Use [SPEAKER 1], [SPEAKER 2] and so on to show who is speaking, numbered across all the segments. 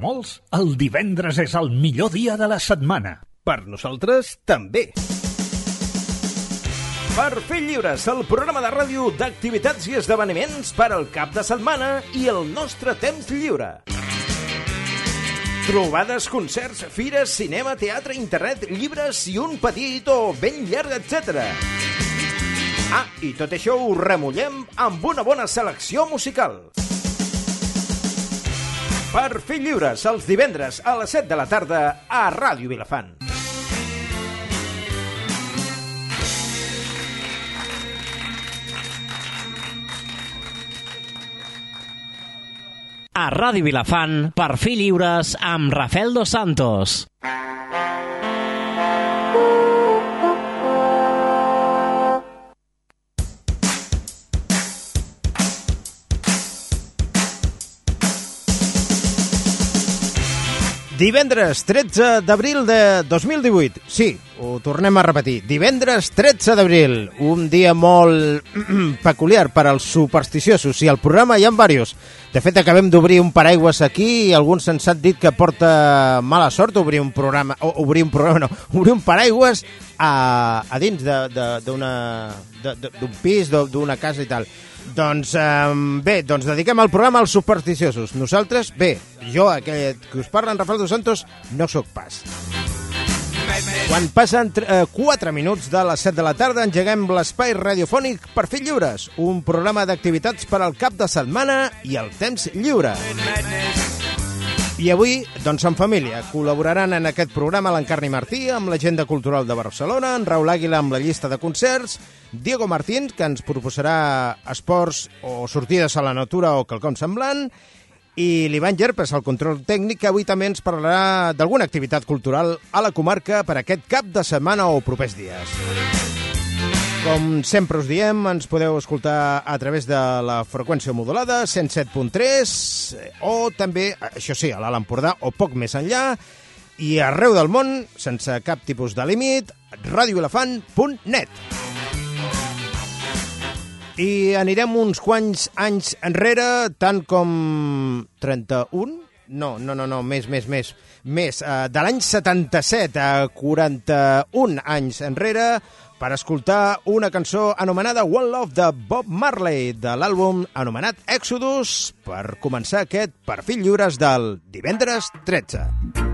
[SPEAKER 1] Molts, el divendres és el millor dia de la setmana.
[SPEAKER 2] Per nosaltres, també. Per fer lliures, el programa de ràdio d'activitats i esdeveniments per al cap de setmana i el nostre temps lliure. Trobades, concerts, fires, cinema, teatre, internet, llibres i un petit o ben llarg, etc. Ah, i tot això ho remullem amb una bona selecció musical. Per fer lliures els divendres a les 7 de la tarda a Ràdio Vilafant.
[SPEAKER 3] A Ràdio Vilafant, per fer lliures amb Rafael Dos Santos.
[SPEAKER 2] Divendres 13 d'abril de 2018. Sí, ho tornem a repetir. Divendres 13 d'abril, un dia molt peculiar per als supersticiosos i al programa hi ha diversos. De fet, acabem d'obrir un paraigües aquí i alguns ens han dit que porta mala sort obrir un programa, o obrir un programa, no, obrir un paraigües a, a dins d'un pis, d'una casa i tal. Doncs eh, bé, doncs dediquem el programa als supersticiosos. Nosaltres, bé, jo, aquest que us parla en Rafael Dos Santos, no sóc pas. Quan passen eh, 4 minuts de les 7 de la tarda, engeguem l'espai radiofònic per fer lliures, un programa d'activitats per al cap de setmana i el temps lliure. I avui, doncs en família, col·laboraran en aquest programa l'Encarni Martí amb l'Agenda Cultural de Barcelona, en Raül Àguila amb la llista de concerts, Diego Martín, que ens proposarà esports o sortides a la natura o quelcom semblant, i l'Ivan Gerpes, el control tècnic, que avui també ens parlarà d'alguna activitat cultural a la comarca per aquest cap de setmana o propers dies. Com sempre us diem, ens podeu escoltar a través de la freqüència modulada 107.3 o també, això sí, a l'Alt Empordà o poc més enllà i arreu del món, sense cap tipus de límit, radioelefant.net. I anirem uns quants anys enrere, tant com 31? No, no, no, no, més, més, més. Més, uh, de l'any 77 a 41 anys enrere, per escoltar una cançó anomenada One Love de Bob Marley, de l'àlbum anomenat Exodus, per començar aquest perfil lliures del divendres 13.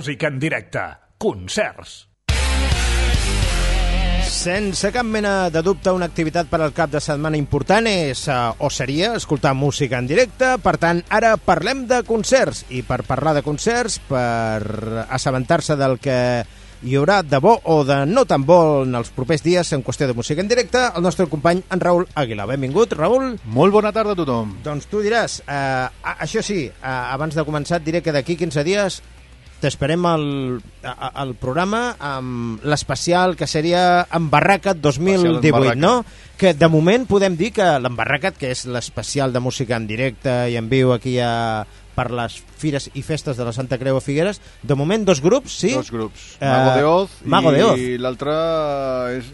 [SPEAKER 1] Música en directe. Concerts.
[SPEAKER 2] Sense cap mena de dubte, una activitat per al cap de setmana important és, uh, o seria, escoltar música en directe. Per tant, ara parlem de concerts. I per parlar de concerts, per assabentar-se del que hi haurà de bo o de no tan bo en els propers dies en qüestió de música en directe, el nostre company, en Raül Aguilar. Benvingut, Raül.
[SPEAKER 4] Molt bona tarda a tothom.
[SPEAKER 2] Doncs tu diràs, eh, això sí, eh, abans de començar et diré que d'aquí 15 dies t'esperem al, al programa amb l'especial que seria Embarracat 2018,
[SPEAKER 4] Especial
[SPEAKER 2] no? Que de moment podem dir que l'Embarracat, que és l'especial de música en directe i en viu aquí a, per les fires i festes de la Santa Creu a Figueres, de moment dos grups, sí?
[SPEAKER 4] Dos grups.
[SPEAKER 2] Eh,
[SPEAKER 4] Mago de Oz
[SPEAKER 2] Mago Oz.
[SPEAKER 4] i l'altre és,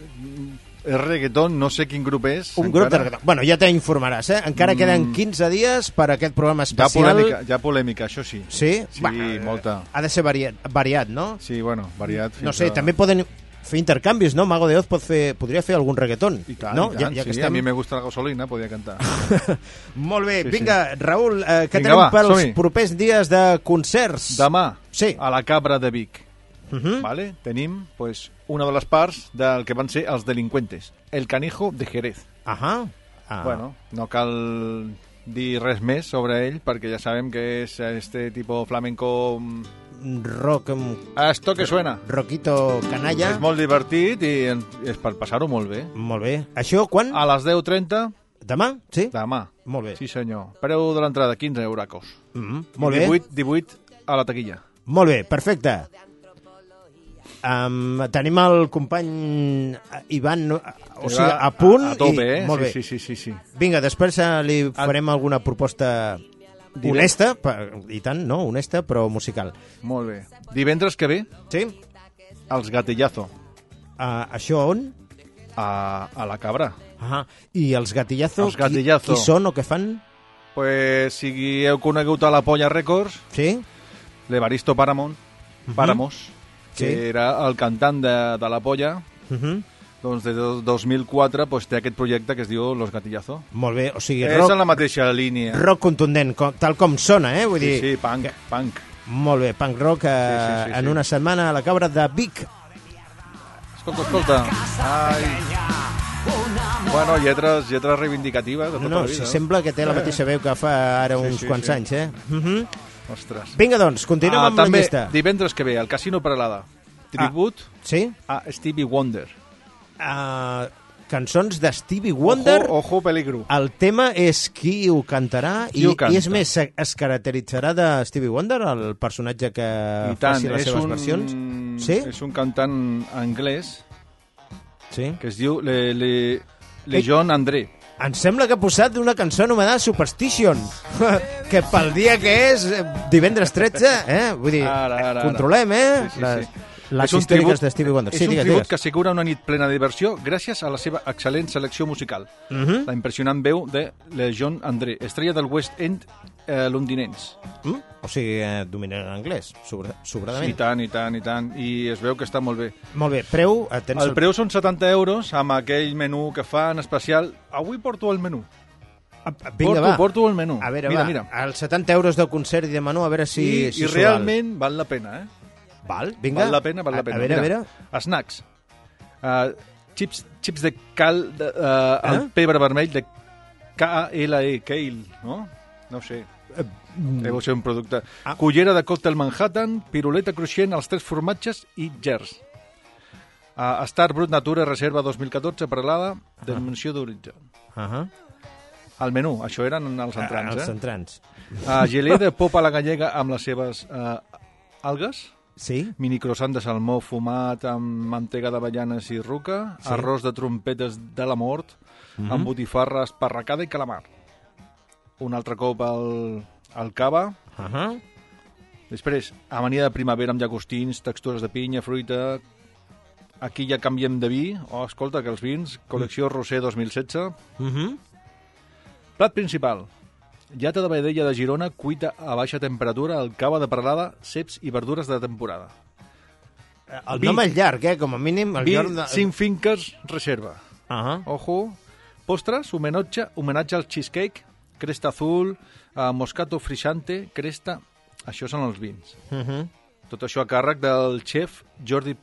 [SPEAKER 4] és reggaeton, no sé quin grup és.
[SPEAKER 2] Un
[SPEAKER 4] encara.
[SPEAKER 2] grup de reggaeton. Bueno, ja t'informaràs, eh? Encara
[SPEAKER 4] Mm.
[SPEAKER 2] queden 15 dies per a aquest programa
[SPEAKER 4] Hi ha
[SPEAKER 2] especial.
[SPEAKER 4] polèmica, hi ha polèmica, això sí.
[SPEAKER 2] Sí?
[SPEAKER 4] Sí,
[SPEAKER 2] Bueno,
[SPEAKER 4] molta.
[SPEAKER 2] Ha de ser variat, variat no?
[SPEAKER 4] Sí, bueno, variat.
[SPEAKER 2] No sé,
[SPEAKER 4] a-
[SPEAKER 2] també poden fer intercanvis, no? Mago de Oz pot fer, podria fer algun reggaeton.
[SPEAKER 4] I tant,
[SPEAKER 2] no?
[SPEAKER 4] i tant,
[SPEAKER 2] ja, ja que
[SPEAKER 4] sí,
[SPEAKER 2] estem...
[SPEAKER 4] a mi me gusta la gasolina, podia cantar.
[SPEAKER 2] Molt bé,
[SPEAKER 4] Sí,
[SPEAKER 2] vinga, Raül, eh, què
[SPEAKER 4] Vinga,
[SPEAKER 2] tenim
[SPEAKER 4] va,
[SPEAKER 2] pels propers dies de concerts?
[SPEAKER 4] Demà,
[SPEAKER 2] Sí.
[SPEAKER 4] a la Cabra de Vic,
[SPEAKER 2] Uh -huh.
[SPEAKER 4] ¿vale? tenim pues, una de les parts del que van ser els delinqüentes, el canijo de Jerez.
[SPEAKER 2] Ahà. Ah.
[SPEAKER 4] Bueno, no cal dir res més sobre ell, perquè ja sabem que és este tipus flamenco... mm,
[SPEAKER 2] Rock, mm,
[SPEAKER 4] Esto que suena.
[SPEAKER 2] roquito canalla.
[SPEAKER 4] És molt divertit i és per passar-ho molt bé.
[SPEAKER 2] Molt bé. Això quan?
[SPEAKER 4] A les 10.30,
[SPEAKER 2] Demà? Sí?
[SPEAKER 4] demà.
[SPEAKER 2] Molt bé.
[SPEAKER 4] Sí, senyor. Preu de l'entrada, 15 euracos.
[SPEAKER 2] Mm -hmm. Molt bé.
[SPEAKER 4] 18, 18 a la taquilla.
[SPEAKER 2] Molt bé, perfecte. Um, tenim el company eh, Ivan o sigui, a punt
[SPEAKER 4] A, a tope,
[SPEAKER 2] i,
[SPEAKER 4] eh?
[SPEAKER 2] molt bé.
[SPEAKER 4] Sí, sí, sí, sí, sí.
[SPEAKER 2] Vinga, després eh, li farem alguna proposta
[SPEAKER 4] Divendres.
[SPEAKER 2] honesta, per, i tant, no, honesta, però musical.
[SPEAKER 4] Molt bé. Divendres que ve,
[SPEAKER 2] Sí?
[SPEAKER 4] els Gatillazo,
[SPEAKER 2] Uh, això on?
[SPEAKER 4] a, a la Cabra.
[SPEAKER 2] Ah, I els gatillazo,
[SPEAKER 4] Els Gatillazo.
[SPEAKER 2] Qui, qui són o què fan?
[SPEAKER 4] Pues, si heu conegut a la Polla Records,
[SPEAKER 2] Sí?
[SPEAKER 4] l'Evaristo Paramont, Paramos, que
[SPEAKER 2] Sí.
[SPEAKER 4] era el cantant de, de la Polla,
[SPEAKER 2] Uh -huh.
[SPEAKER 4] doncs des del 2004 pues, té aquest projecte que es diu Los Gatillazo.
[SPEAKER 2] Molt bé, o sigui,
[SPEAKER 4] És
[SPEAKER 2] rock,
[SPEAKER 4] en la mateixa línia.
[SPEAKER 2] rock contundent, com, tal com sona, eh? Vull
[SPEAKER 4] Sí,
[SPEAKER 2] dir,
[SPEAKER 4] sí, punk, punk.
[SPEAKER 2] molt bé, punk rock eh,
[SPEAKER 4] Sí, sí, sí,
[SPEAKER 2] en
[SPEAKER 4] sí.
[SPEAKER 2] una setmana a la cabra de Vic.
[SPEAKER 4] Escolta, escolta. Ai. Bueno, lletres, lletres reivindicatives de
[SPEAKER 2] No,
[SPEAKER 4] tota
[SPEAKER 2] no,
[SPEAKER 4] la vida.
[SPEAKER 2] sembla que té la mateixa veu que fa ara
[SPEAKER 4] Sí,
[SPEAKER 2] uns
[SPEAKER 4] sí,
[SPEAKER 2] quants
[SPEAKER 4] sí.
[SPEAKER 2] anys, eh? Uh -huh.
[SPEAKER 4] Ostres.
[SPEAKER 2] Vinga, doncs, continuem
[SPEAKER 4] Ah,
[SPEAKER 2] amb la
[SPEAKER 4] també,
[SPEAKER 2] llista.
[SPEAKER 4] divendres que ve, al Casino Peralada. Tribut
[SPEAKER 2] Sí?
[SPEAKER 4] a Stevie Wonder.
[SPEAKER 2] Uh, cançons de Stevie Wonder.
[SPEAKER 4] Ojo, ojo peligro.
[SPEAKER 2] El tema és qui ho cantarà
[SPEAKER 4] Qui
[SPEAKER 2] i,
[SPEAKER 4] ho canta?
[SPEAKER 2] i és més, es caracteritzarà de Stevie Wonder, el personatge que
[SPEAKER 4] I tant,
[SPEAKER 2] faci les seves
[SPEAKER 4] un,
[SPEAKER 2] versions? Sí?
[SPEAKER 4] és un cantant anglès
[SPEAKER 2] Sí.
[SPEAKER 4] que es diu Le, Le, Le John André.
[SPEAKER 2] Em sembla que ha posat una cançó anomenada Superstition, que pel dia que és, eh, divendres 13, eh? Vull dir,
[SPEAKER 4] Ara, ara, ara.
[SPEAKER 2] controlem, eh?
[SPEAKER 4] Sí, sí,
[SPEAKER 2] les,
[SPEAKER 4] sí.
[SPEAKER 2] les
[SPEAKER 4] És un tribut-
[SPEAKER 2] de Stevie Wonder.
[SPEAKER 4] És
[SPEAKER 2] Sí,
[SPEAKER 4] un
[SPEAKER 2] digues,
[SPEAKER 4] tribut
[SPEAKER 2] digues.
[SPEAKER 4] que assegura una nit plena de diversió gràcies a la seva excel·lent selecció musical.
[SPEAKER 2] Mhm.
[SPEAKER 4] La impressionant veu de Le John André, estrella del West End eh, londinencs.
[SPEAKER 2] Mm? O sigui, eh, dominen l'anglès, sobre, sobradament.
[SPEAKER 4] I tant, i tant, i tant. I es veu que està molt bé.
[SPEAKER 2] Molt bé, preu, eh, tens
[SPEAKER 4] El preu són 70 euros amb aquell menú que fa en especial. Avui porto el menú.
[SPEAKER 2] Ah, Vinga,
[SPEAKER 4] porto,
[SPEAKER 2] va.
[SPEAKER 4] porto el menú.
[SPEAKER 2] A veure,
[SPEAKER 4] mira,
[SPEAKER 2] va,
[SPEAKER 4] mira.
[SPEAKER 2] els 70 euros de concert i de menú, a veure si...
[SPEAKER 4] I,
[SPEAKER 2] si
[SPEAKER 4] i realment val. la pena, eh?
[SPEAKER 2] Val, val vinga.
[SPEAKER 4] Val la pena, val la pena.
[SPEAKER 2] A, a veure,
[SPEAKER 4] Mira,
[SPEAKER 2] a veure.
[SPEAKER 4] Snacks. Uh, chips, chips de cal, de, uh,
[SPEAKER 2] Eh?
[SPEAKER 4] el pebre vermell de K-A-L-E, Kale, no? No sé. Deu ser un producte.
[SPEAKER 2] Eh, Ah.
[SPEAKER 4] Cullera de còctel Manhattan, piruleta cruixent, els tres formatges i gers. Uh, Star Brut Natura Reserva 2014 per l'ADA, dimensió d'origen.
[SPEAKER 2] Uh -huh.
[SPEAKER 4] El menú, això eren els entrants,
[SPEAKER 2] els
[SPEAKER 4] eh?
[SPEAKER 2] entrants.
[SPEAKER 4] Uh, gelé de popa a la gallega amb les seves uh, algues,
[SPEAKER 2] Sí?
[SPEAKER 4] mini croissant de salmó fumat amb mantega d'avellanes i ruca,
[SPEAKER 2] Sí.
[SPEAKER 4] arròs de trompetes de la mort, amb botifarra esparracada i calamar. Un altre cop el, el cava,
[SPEAKER 2] Uh -huh.
[SPEAKER 4] Després, amanida de primavera amb llagostins, textures de pinya, fruita... Aquí ja canviem de vi. Oh, escolta, que els vins, col·lecció Roser 2016.
[SPEAKER 2] Uh -huh.
[SPEAKER 4] Plat principal. Llata de vedella de Girona, cuita a baixa temperatura, el cava de perlada, ceps i verdures de temporada.
[SPEAKER 2] El
[SPEAKER 4] Vi.
[SPEAKER 2] nom és llarg, eh? Com a mínim. El
[SPEAKER 4] Vi,
[SPEAKER 2] Jorn de...
[SPEAKER 4] cinc finques, reserva.
[SPEAKER 2] Uh -huh.
[SPEAKER 4] Ojo. Postres, homenatge, homenatge al cheesecake, cresta azul, eh, moscato frisante, cresta... Això són els vins.
[SPEAKER 2] Uh -huh.
[SPEAKER 4] Tot això a càrrec del xef Jordi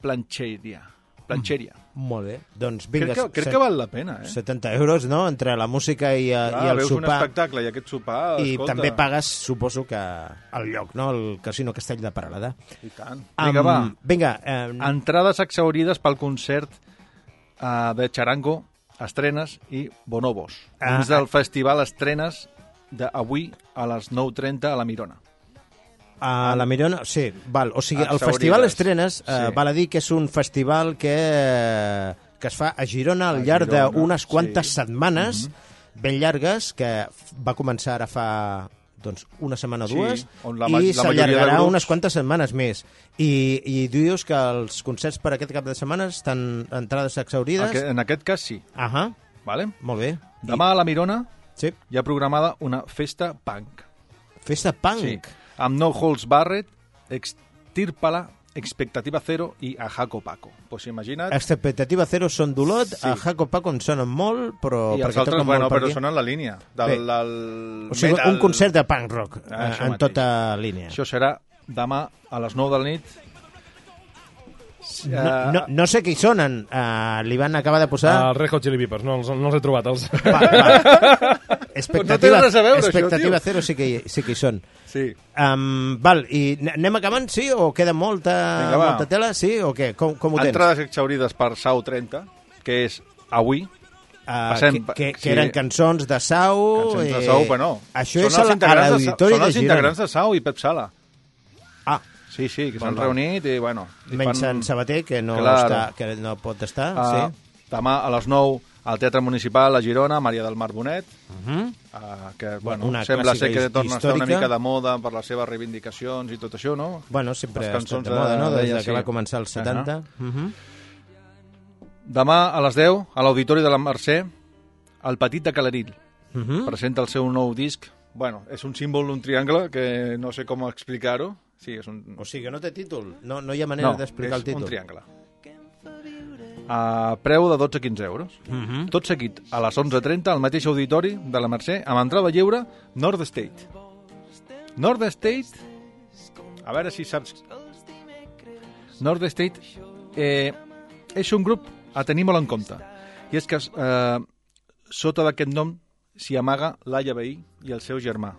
[SPEAKER 4] Plancheria. Plancheria.
[SPEAKER 2] Molt bé. Doncs vinga,
[SPEAKER 4] crec que, crec
[SPEAKER 2] set-
[SPEAKER 4] que val la pena, eh?
[SPEAKER 2] 70 euros, no?, entre la música i, eh,
[SPEAKER 4] Clar,
[SPEAKER 2] i el
[SPEAKER 4] veus un
[SPEAKER 2] sopar.
[SPEAKER 4] espectacle i aquest sopar,
[SPEAKER 2] I
[SPEAKER 4] escolta...
[SPEAKER 2] també pagues, suposo que al lloc, no?, el Casino Castell de Paralada.
[SPEAKER 4] I tant. Vinga, va.
[SPEAKER 2] Vinga, eh,
[SPEAKER 4] Entrades exaurides pel concert uh, de Charango, Estrenes i Bonobos.
[SPEAKER 2] Ah,
[SPEAKER 4] dins del festival Estrenes d'avui a les 9.30 a la Mirona.
[SPEAKER 2] a la Mirona, sí, val. O sigui, el. Festival Estrenes, eh,
[SPEAKER 4] Sí.
[SPEAKER 2] val a dir que és un festival que, eh, que es fa a Girona al
[SPEAKER 4] A
[SPEAKER 2] llarg d'unes quantes
[SPEAKER 4] sí.
[SPEAKER 2] setmanes ben llargues, que va començar ara fa doncs, una setmana o
[SPEAKER 4] Sí,
[SPEAKER 2] dues,
[SPEAKER 4] on la
[SPEAKER 2] i s'allargarà
[SPEAKER 4] grups-
[SPEAKER 2] unes quantes setmanes més. I, I dius que els concerts per aquest cap de setmana estan entrades exaurides?
[SPEAKER 4] Aquest, en aquest cas sí.
[SPEAKER 2] Ahà,
[SPEAKER 4] Vale?
[SPEAKER 2] molt bé.
[SPEAKER 4] Demà a la Mirona
[SPEAKER 2] Sí.
[SPEAKER 4] hi ha programada una festa punk.
[SPEAKER 2] Festa punk.
[SPEAKER 4] Sí. Amb No Holds Barret, Extírpala, Expectativa Cero i a Jaco Paco. Pues imagina't...
[SPEAKER 2] Expectativa Zero són d'Olot,
[SPEAKER 4] Sí.
[SPEAKER 2] a Jaco Paco en sonen molt, però...
[SPEAKER 4] I els
[SPEAKER 2] perquè
[SPEAKER 4] altres, bueno, però
[SPEAKER 2] aquí.
[SPEAKER 4] són en la línia del,
[SPEAKER 2] Bé.
[SPEAKER 4] del
[SPEAKER 2] O sigui,
[SPEAKER 4] metal.
[SPEAKER 2] un concert de punk rock
[SPEAKER 4] Ah,
[SPEAKER 2] eh, en
[SPEAKER 4] mateix.
[SPEAKER 2] tota línia.
[SPEAKER 4] Això serà demà a les 9 de la nit.
[SPEAKER 2] No, no, no sé qui sonen. Uh, li van acabar de posar...
[SPEAKER 5] Els Red Hot Chili Peppers, no, els, no els he trobat. Els...
[SPEAKER 2] Va, va.
[SPEAKER 4] No té res a veure, això,
[SPEAKER 2] expectativa
[SPEAKER 4] tio.
[SPEAKER 2] Zero sí que, hi- sí que hi són.
[SPEAKER 4] Sí.
[SPEAKER 2] Um, val, i anem acabant, sí? O queda molta,
[SPEAKER 4] Vinga, va.
[SPEAKER 2] molta tela, sí? O què? Com, com ho tens?
[SPEAKER 4] Entrades exaurides per Sau 30, que és avui.
[SPEAKER 2] Uh,
[SPEAKER 4] passem-
[SPEAKER 2] que, que, que
[SPEAKER 4] sí.
[SPEAKER 2] eren cançons de Sau...
[SPEAKER 4] Cançons de
[SPEAKER 2] eh,
[SPEAKER 4] Sau, bueno.
[SPEAKER 2] Això
[SPEAKER 4] són
[SPEAKER 2] és a,
[SPEAKER 4] els
[SPEAKER 2] la- a
[SPEAKER 4] integrants de
[SPEAKER 2] l'Auditori
[SPEAKER 4] Són els integrants de Sau i Pep Sala.
[SPEAKER 2] Ah,
[SPEAKER 4] Sí, sí, que s'han reunit i, bueno...
[SPEAKER 2] menys
[SPEAKER 4] fan-
[SPEAKER 2] en Sabater, que no,
[SPEAKER 4] Claro.
[SPEAKER 2] està, que no pot estar,
[SPEAKER 4] Ah,
[SPEAKER 2] sí.
[SPEAKER 4] Demà a les 9 al Teatre Municipal a Girona, Maria del Mar Bonet,
[SPEAKER 2] Uh -huh.
[SPEAKER 4] uh, que
[SPEAKER 2] Bueno, una
[SPEAKER 4] sembla ser que torna a estar una
[SPEAKER 2] històrica.
[SPEAKER 4] mica de moda per les seves reivindicacions i tot això, no?
[SPEAKER 2] Bueno, sempre ha estat de moda, no?
[SPEAKER 4] de-
[SPEAKER 2] Des
[SPEAKER 4] deia,
[SPEAKER 2] que
[SPEAKER 4] sí.
[SPEAKER 2] va començar els 70. Uh -huh.
[SPEAKER 4] Demà a les 10 a l'Auditori de la Mercè, el Petit de Calaril
[SPEAKER 2] Uh -huh.
[SPEAKER 4] presenta el seu nou disc. Bueno, és un símbol d'un triangle que no sé com explicar-ho. Sí, és un...
[SPEAKER 2] O sigui, que no té títol. No, no hi ha manera
[SPEAKER 4] no,
[SPEAKER 2] d'explicar el
[SPEAKER 4] és
[SPEAKER 2] títol.
[SPEAKER 4] un triangle. A preu de 12-15 euros.
[SPEAKER 2] Uh -huh.
[SPEAKER 4] Tot seguit, a les 11.30, al mateix auditori de la Mercè, amb entrada lliure, Nord State. Nord State, a veure si saps... Nord State eh, és un grup a tenir molt en compte. I és que eh, sota d'aquest nom s'hi amaga Laia Veí i el seu germà.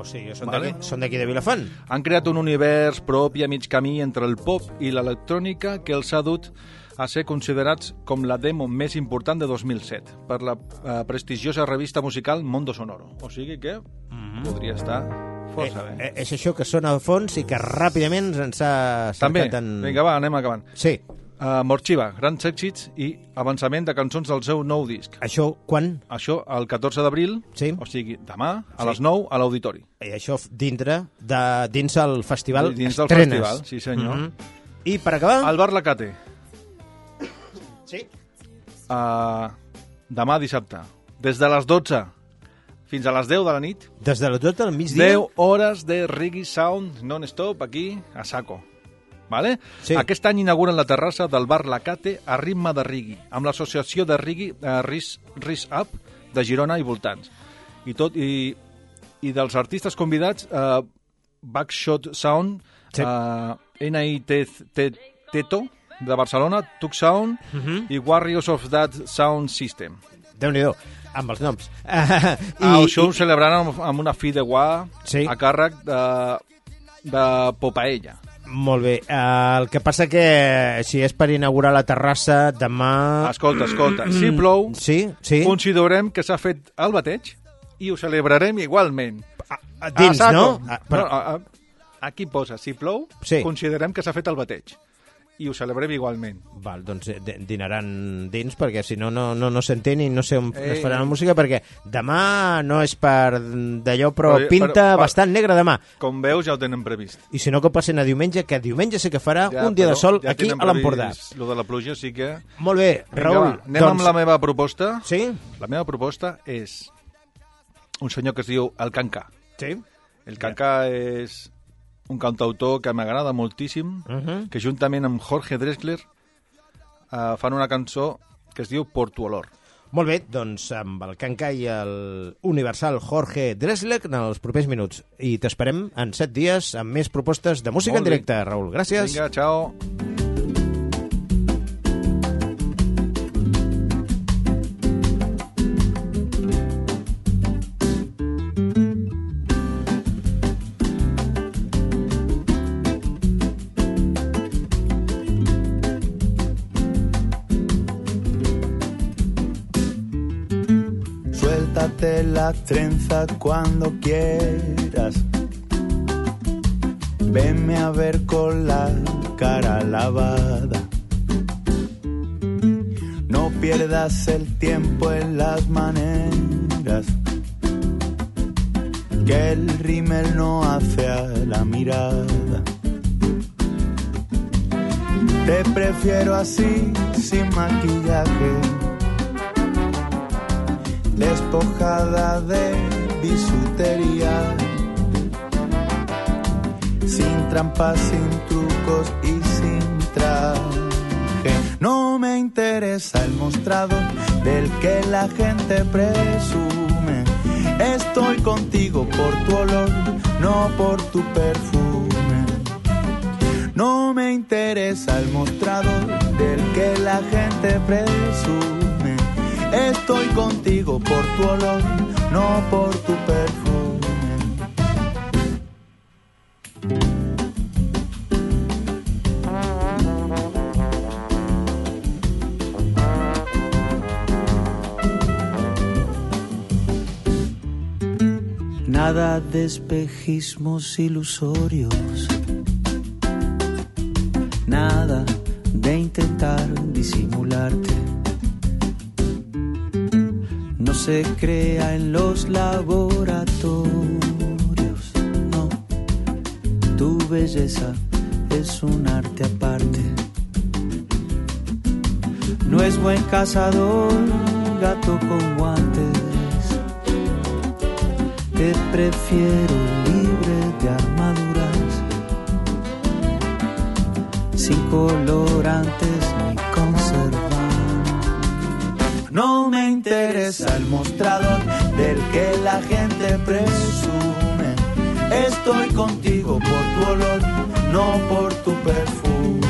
[SPEAKER 2] O sigui, són
[SPEAKER 4] Vale.
[SPEAKER 2] d'aquí de Vilafant.
[SPEAKER 4] Han creat un univers propi a mig camí entre el pop i l'electrònica que els ha dut a ser considerats com la demo més important de 2007 per la eh, prestigiosa revista musical Mondo Sonoro. O sigui que podria estar força bé.
[SPEAKER 2] Eh, és això que sona a fons i que ràpidament ens ha
[SPEAKER 4] També,
[SPEAKER 2] cercat en...
[SPEAKER 4] vinga va, anem acabant.
[SPEAKER 2] Sí.
[SPEAKER 4] Uh, Morxiva, grans èxits i avançament de cançons del seu nou disc.
[SPEAKER 2] Això quan?
[SPEAKER 4] Això el 14 d'abril,
[SPEAKER 2] Sí.
[SPEAKER 4] o sigui, demà, a
[SPEAKER 2] Sí.
[SPEAKER 4] les 9, a l'Auditori.
[SPEAKER 2] I això dintre de, dins el festival
[SPEAKER 4] Dins del
[SPEAKER 2] Estrenes.
[SPEAKER 4] festival, sí senyor.
[SPEAKER 2] Mhm. I per acabar...
[SPEAKER 4] Al Bar Lacate,
[SPEAKER 2] Sí.
[SPEAKER 4] uh, demà dissabte, des de les 12 fins a les 10 de la nit,
[SPEAKER 2] Des de les 12 del migdia...
[SPEAKER 4] 10 hores de reggae sound non-stop aquí a saco. Vale?
[SPEAKER 2] Sí.
[SPEAKER 4] Aquest any inauguren la terrassa del bar Lacate a ritme de reggae, amb l'associació de reggae eh, Ris, Ris Up de Girona i voltants. I, tot, i, i dels artistes convidats, eh, Backshot Sound,
[SPEAKER 2] Sí.
[SPEAKER 4] eh, NIT Teto, de Barcelona, Tuk Sound
[SPEAKER 2] Mhm.
[SPEAKER 4] i Warriors of That Sound System.
[SPEAKER 2] Déu-n'hi-do, amb els noms. I,
[SPEAKER 4] Ah, això ho celebraran amb, amb una fi de guà
[SPEAKER 2] Sí.
[SPEAKER 4] a càrrec de, de Popaella.
[SPEAKER 2] Molt bé. Uh, el que passa que si és per inaugurar la terrassa, demà...
[SPEAKER 4] Escolta, escolta, si plou,
[SPEAKER 2] Sí, sí.
[SPEAKER 4] considerem que s'ha fet el bateig i ho celebrarem igualment.
[SPEAKER 2] A dins,
[SPEAKER 4] A saco.
[SPEAKER 2] no? Ah, però-
[SPEAKER 4] no a, a, aquí posa, si plou,
[SPEAKER 2] Sí.
[SPEAKER 4] considerem que s'ha fet el bateig i ho celebrem igualment.
[SPEAKER 2] Val, doncs eh, di- dinaran dins, perquè si no, no, no, no s'entén i no sé on
[SPEAKER 4] Eh,
[SPEAKER 2] es farà la música, perquè demà no és per d'allò, però
[SPEAKER 4] Però,
[SPEAKER 2] pinta
[SPEAKER 4] però, però-
[SPEAKER 2] bastant negre demà.
[SPEAKER 4] Com veus, ja ho tenen previst.
[SPEAKER 2] I si no, que passin a diumenge, que diumenge sí que farà un dia de sol
[SPEAKER 4] ja
[SPEAKER 2] aquí a l'Empordà.
[SPEAKER 4] Lo de la pluja sí que...
[SPEAKER 2] Molt bé,
[SPEAKER 4] Vinga,
[SPEAKER 2] Raül.
[SPEAKER 4] va, anem amb la meva proposta.
[SPEAKER 2] Sí?
[SPEAKER 4] La meva proposta és un senyor que es diu El Canca.
[SPEAKER 2] Sí.
[SPEAKER 4] El Canca és un cantautor que m'agrada moltíssim,
[SPEAKER 2] Uh -huh.
[SPEAKER 4] que juntament amb Jorge Drexler uh, fan una cançó que es diu Por tu olor.
[SPEAKER 2] Molt bé, doncs amb el Canca i el universal Jorge Dressler en els propers minuts. I t'esperem en set dies amb més propostes de música
[SPEAKER 4] Molt
[SPEAKER 2] en
[SPEAKER 4] bé.
[SPEAKER 2] directe, Raül. Gràcies.
[SPEAKER 4] Vinga, ciao.
[SPEAKER 6] La trenza cuando quieras. Venme a ver con la cara lavada. No pierdas el tiempo en las maneras. Que el rímel no hace a la mirada. Te prefiero así, sin maquillaje de bisutería, sin trampas, sin trucos y sin traje. No me interesa el mostrado del que la gente presume. Estoy contigo por tu olor, no por tu perfume. No me interesa el mostrado del que la gente presume. Estoy contigo por tu olor, no por tu perfume. Nada de espejismos ilusorios. Nada de intentar disimularte. Se crea en los laboratorios. No, tu belleza es un arte aparte. No es buen cazador, gato con guantes. Te prefiero que la gente presume. Estoy contigo por tu olor, no por tu perfume.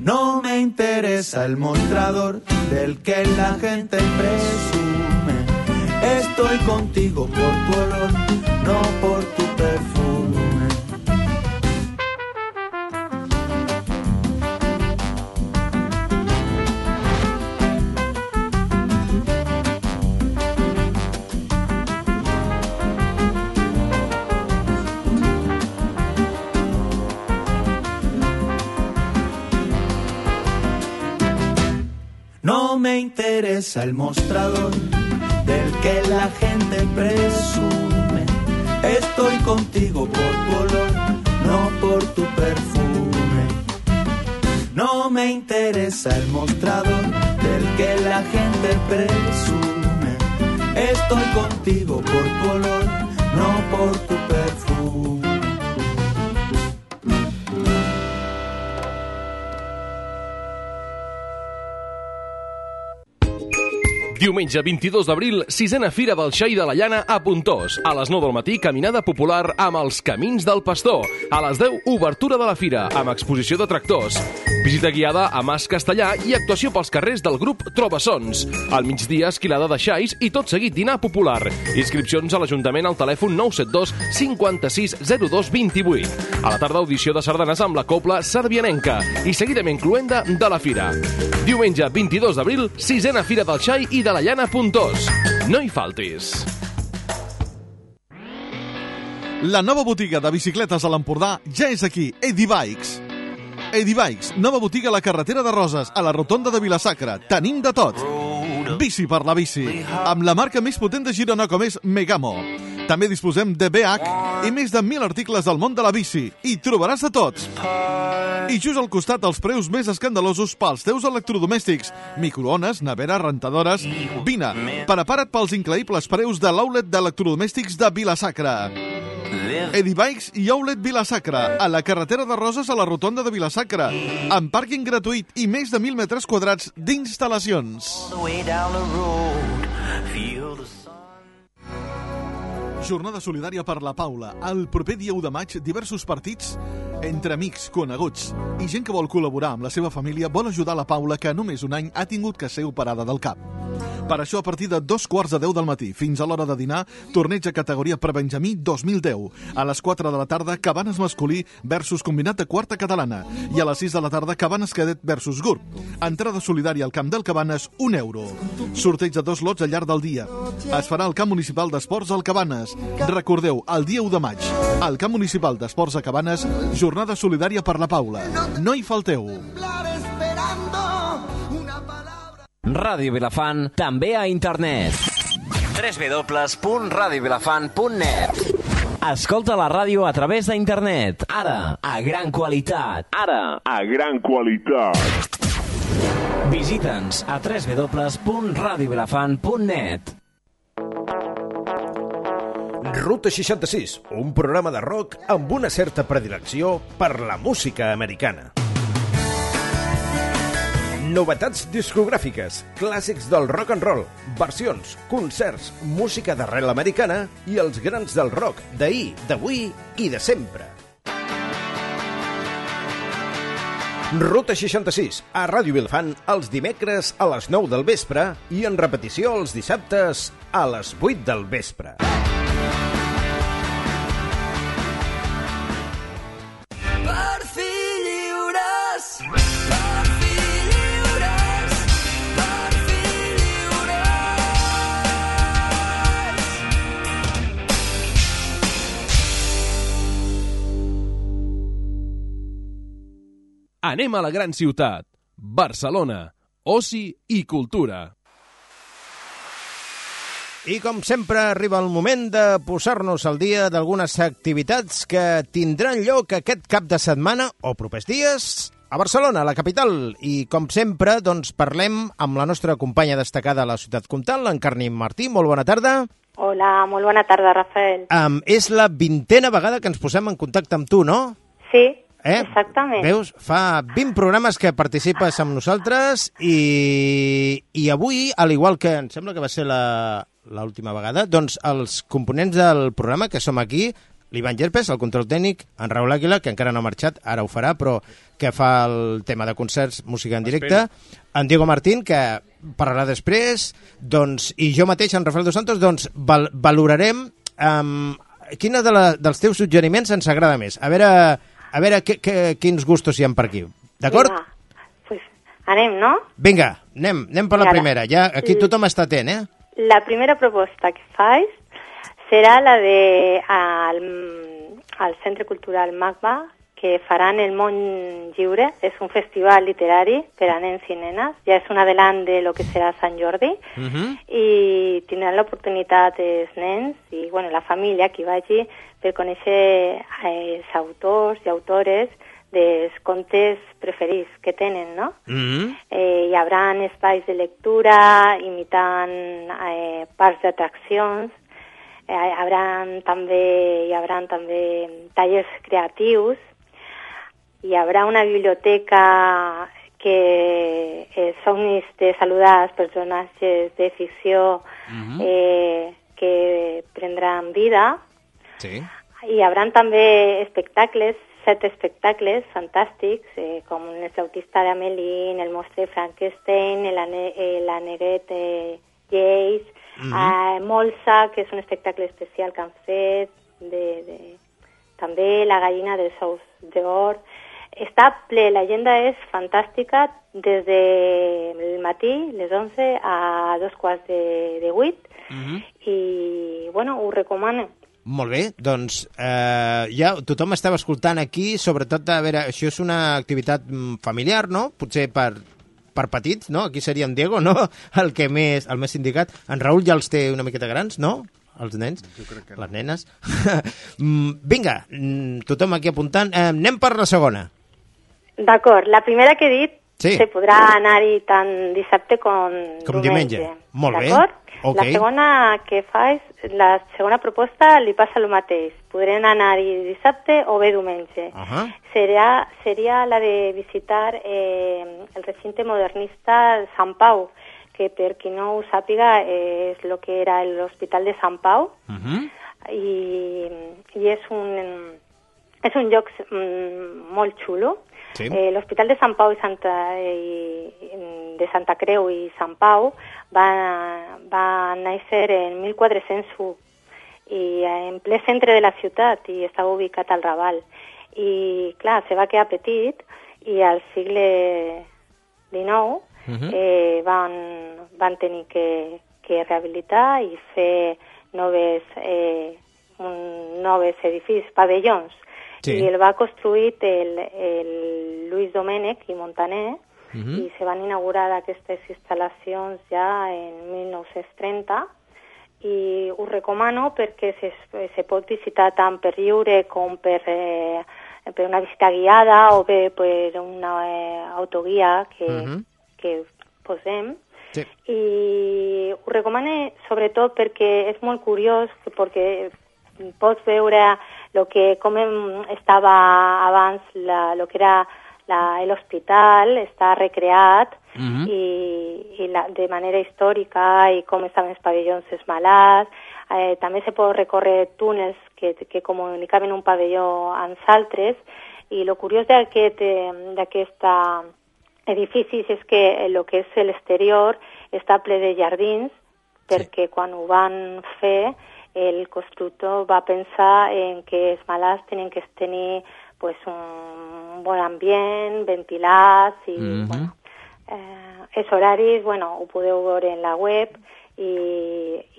[SPEAKER 6] No me interesa el mostrador del que la gente presume. Estoy contigo por tu olor, no por tu el mostrador del que la gente presume. Estoy contigo por tu olor, no por tu perfume. No me interesa el mostrador del que la gente presume. Estoy contigo por tu olor, no por tu perfume.
[SPEAKER 5] Diumenge 22 d'abril, sisena Fira del Xai de la Llana a Puntós. A les 9 del matí, caminada popular amb els Camins del Pastor. A les 10, obertura de la fira, amb exposició de tractors. Visita guiada a Mas Castellà i actuació pels carrers del grup Trobassons. Al migdia, esquilada de xais i tot seguit dinar popular. Inscripcions a l'Ajuntament al telèfon 972 56 02 28. A la tarda, audició de sardanes amb la copla Sarbianenca i seguidament cluenda de la fira. Diumenge 22 d'abril, sisena Fira del Xai i de la Llana Puntós. No hi faltis.
[SPEAKER 7] La nova botiga de bicicletes a l'Empordà ja és aquí, Edi Bikes. Edi Bikes, nova botiga a la carretera de Roses, a la rotonda de Vilasacra. Tenim de tot. Bici per la bici, amb la marca més potent de Girona com és Megamo. També disposem de BH i més de 1.000 articles del món de la bici. I trobaràs de tots. I just al costat els preus més escandalosos pels teus electrodomèstics. Microones, neveres, rentadores... Vine, prepara't pels increïbles preus de l'outlet d'electrodomèstics de Vilasacra. Edibikes i Outlet Vilasacra, a la carretera de Roses a la rotonda de Vilasacra, amb pàrquing gratuït i més de 1.000 metres quadrats d'instal·lacions. Jornada solidària per la Paula. El proper dia 1 de maig, diversos partits entre amics, coneguts i gent que vol col·laborar amb la seva família vol ajudar la Paula que només un any ha tingut que ser operada del cap. Per això, a partir de dos quarts de deu del matí fins a l'hora de dinar, torneig a categoria per Benjamí 2010. A les 4 de la tarda, Cabanes masculí versus combinat de quarta catalana. I a les 6 de la tarda, Cabanes cadet versus GURB. Entrada solidària al camp del Cabanes, un euro. Sorteig de dos lots al llarg del dia. Es farà al camp municipal d'esports al Cabanes. Recordeu, el dia 1 de maig, al camp municipal d'esports a Cabanes, jornada solidària per la Paula. No hi falteu.
[SPEAKER 3] Ràdio Vilafant, també a internet. www.radiovilafant.net Escolta la ràdio a través d'internet. Ara, a gran qualitat. Ara,
[SPEAKER 8] a gran qualitat.
[SPEAKER 3] visita'ns a www.radiovilafant.net
[SPEAKER 2] Ruta 66, un programa de rock amb una certa predilecció per la música americana. Novetats discogràfiques, clàssics del rock and roll, versions, concerts, música d'arrel americana i els grans del rock d'ahir, d'avui i de sempre. Ruta 66, a Ràdio Vilfant, els dimecres a les 9 del vespre i en repetició els dissabtes a les 8 del vespre.
[SPEAKER 9] Per
[SPEAKER 5] Anem a la gran ciutat, Barcelona. Oci i cultura.
[SPEAKER 2] I com sempre arriba el moment de posar-nos al dia d'algunes activitats que tindran lloc aquest cap de setmana o propers dies a Barcelona, la capital. I com sempre, doncs, parlem amb la nostra companya destacada a la ciutat comtal, l'Encarni Martí. Molt bona tarda.
[SPEAKER 10] Hola, molt bona tarda, Rafael.
[SPEAKER 2] Um, és la vintena vegada que ens posem en contacte amb tu, no?
[SPEAKER 10] Sí,
[SPEAKER 2] Eh?
[SPEAKER 10] exactament.
[SPEAKER 2] Veus? Fa 20 programes que participes amb nosaltres i, i avui, al igual que em sembla que va ser la l'última vegada, doncs els components del programa que som aquí, l'Ivan Gerpes, el control tècnic, en Raül Àguila, que encara no ha marxat, ara ho farà, però que fa el tema de concerts, música en directe, en Diego Martín, que parlarà després, doncs, i jo mateix, en Rafael Dos Santos, doncs, val valorarem um, quina de la, dels teus suggeriments ens agrada més. A veure, a veure que, que, quins gustos hi ha per aquí. D'acord?
[SPEAKER 10] Pues, anem, no?
[SPEAKER 2] Vinga, anem, anem per la
[SPEAKER 10] Vinga,
[SPEAKER 2] primera. Ja, aquí
[SPEAKER 10] Sí.
[SPEAKER 2] tothom està atent, eh?
[SPEAKER 10] La primera proposta que faig serà la de al, al Centre Cultural Magma, que faran el món lliure. És un festival literari per a nens i nenes. Ja és un adelant de lo que serà Sant Jordi. i tindran l'oportunitat els nens i bueno, la família que vagi per conèixer eh, els autors i autores dels contes preferits que tenen, no?
[SPEAKER 2] Mm
[SPEAKER 10] Eh, hi haurà espais de lectura imitant eh, parcs d'atraccions, eh, hi haurà també, hi haurà també tallers creatius, hi haurà una biblioteca que els somnis de saludar els personatges de ficció
[SPEAKER 2] Mhm.
[SPEAKER 10] eh, que prendran vida.
[SPEAKER 2] Sí.
[SPEAKER 10] Hi haurà també espectacles, set espectacles fantàstics, eh, com el flautista d'Amelín, el mostre de Frankenstein, el, ane el aneret eh, Jace,
[SPEAKER 11] Mhm.
[SPEAKER 10] eh, Molsa, que és un espectacle especial que han fet, de, de, també la gallina dels ous d'or. Està ple, l'agenda és fantàstica des del matí, les 11, a dos quarts de, de 8,
[SPEAKER 2] Mhm.
[SPEAKER 10] i, bueno, ho recomano.
[SPEAKER 2] Molt bé, doncs eh, ja tothom estava escoltant aquí, sobretot, a veure, això és una activitat mm, familiar, no? Potser per, per petits, no? Aquí seria en Diego, no? El que més, el més indicat. En Raül ja els té una miqueta grans, no? Els nens,
[SPEAKER 4] Jo crec que no.
[SPEAKER 2] les nenes. Mm, Vinga, mm, tothom aquí apuntant. Eh, anem per la segona.
[SPEAKER 10] D'acord, la primera que he dit
[SPEAKER 2] Sí.
[SPEAKER 10] se podrà anar-hi tant dissabte com,
[SPEAKER 2] Com diumenge. Molt bé.
[SPEAKER 10] D'acord?
[SPEAKER 2] Ok.
[SPEAKER 10] La segona que fas, la segona proposta li passa el mateix. Podrem anar-hi dissabte o bé diumenge.
[SPEAKER 2] Ahà.
[SPEAKER 10] Seria, seria la de visitar eh, el recinte modernista Sant Pau, que per qui no ho sàpiga és el que era l'Hospital de Sant Pau,
[SPEAKER 2] Mhm.
[SPEAKER 10] i, i és un, és un lloc mm, molt xulo.
[SPEAKER 2] Sí.
[SPEAKER 10] Eh, L'Hospital de Sant Pau i Santa, i, de Santa Creu i Sant Pau va, va néixer en 1401 i en ple centre de la ciutat i estava ubicat al Raval. I, clar, se va quedar petit i al segle XIX
[SPEAKER 11] Mhm.
[SPEAKER 10] eh, van, van tenir que, que rehabilitar i fer noves, eh, un, noves edificis, pavellons.
[SPEAKER 11] Sí.
[SPEAKER 10] I el va construir el, el Lluís Domènech i Montaner
[SPEAKER 11] Mhm.
[SPEAKER 10] i se van inaugurar aquestes instal·lacions ja en 1930 i ho recomano perquè se, se pot visitar tant per lliure com per, eh, per una visita guiada o bé per una eh, autoguia que,
[SPEAKER 2] Mhm.
[SPEAKER 10] que posem.
[SPEAKER 2] Sí.
[SPEAKER 10] I ho recomano sobretot perquè és molt curiós, perquè pots veure lo que, com em- estava abans la, lo que era la- l'hospital, està recreat
[SPEAKER 11] Mhm.
[SPEAKER 10] i, i la, de manera històrica i com estaven els pavellons els malalts. Eh, també se pot recórrer túnels que, que comunicaven un pavelló amb altres i lo curiós d'aquest d'aquesta edificis és que el que és l'exterior està ple de jardins perquè quan ho van fer el constructor va pensar en que els malalts tenen que tenir pues, un bon ambient, ventilats i bueno, eh, els horaris, bueno, ho podeu veure en la web i,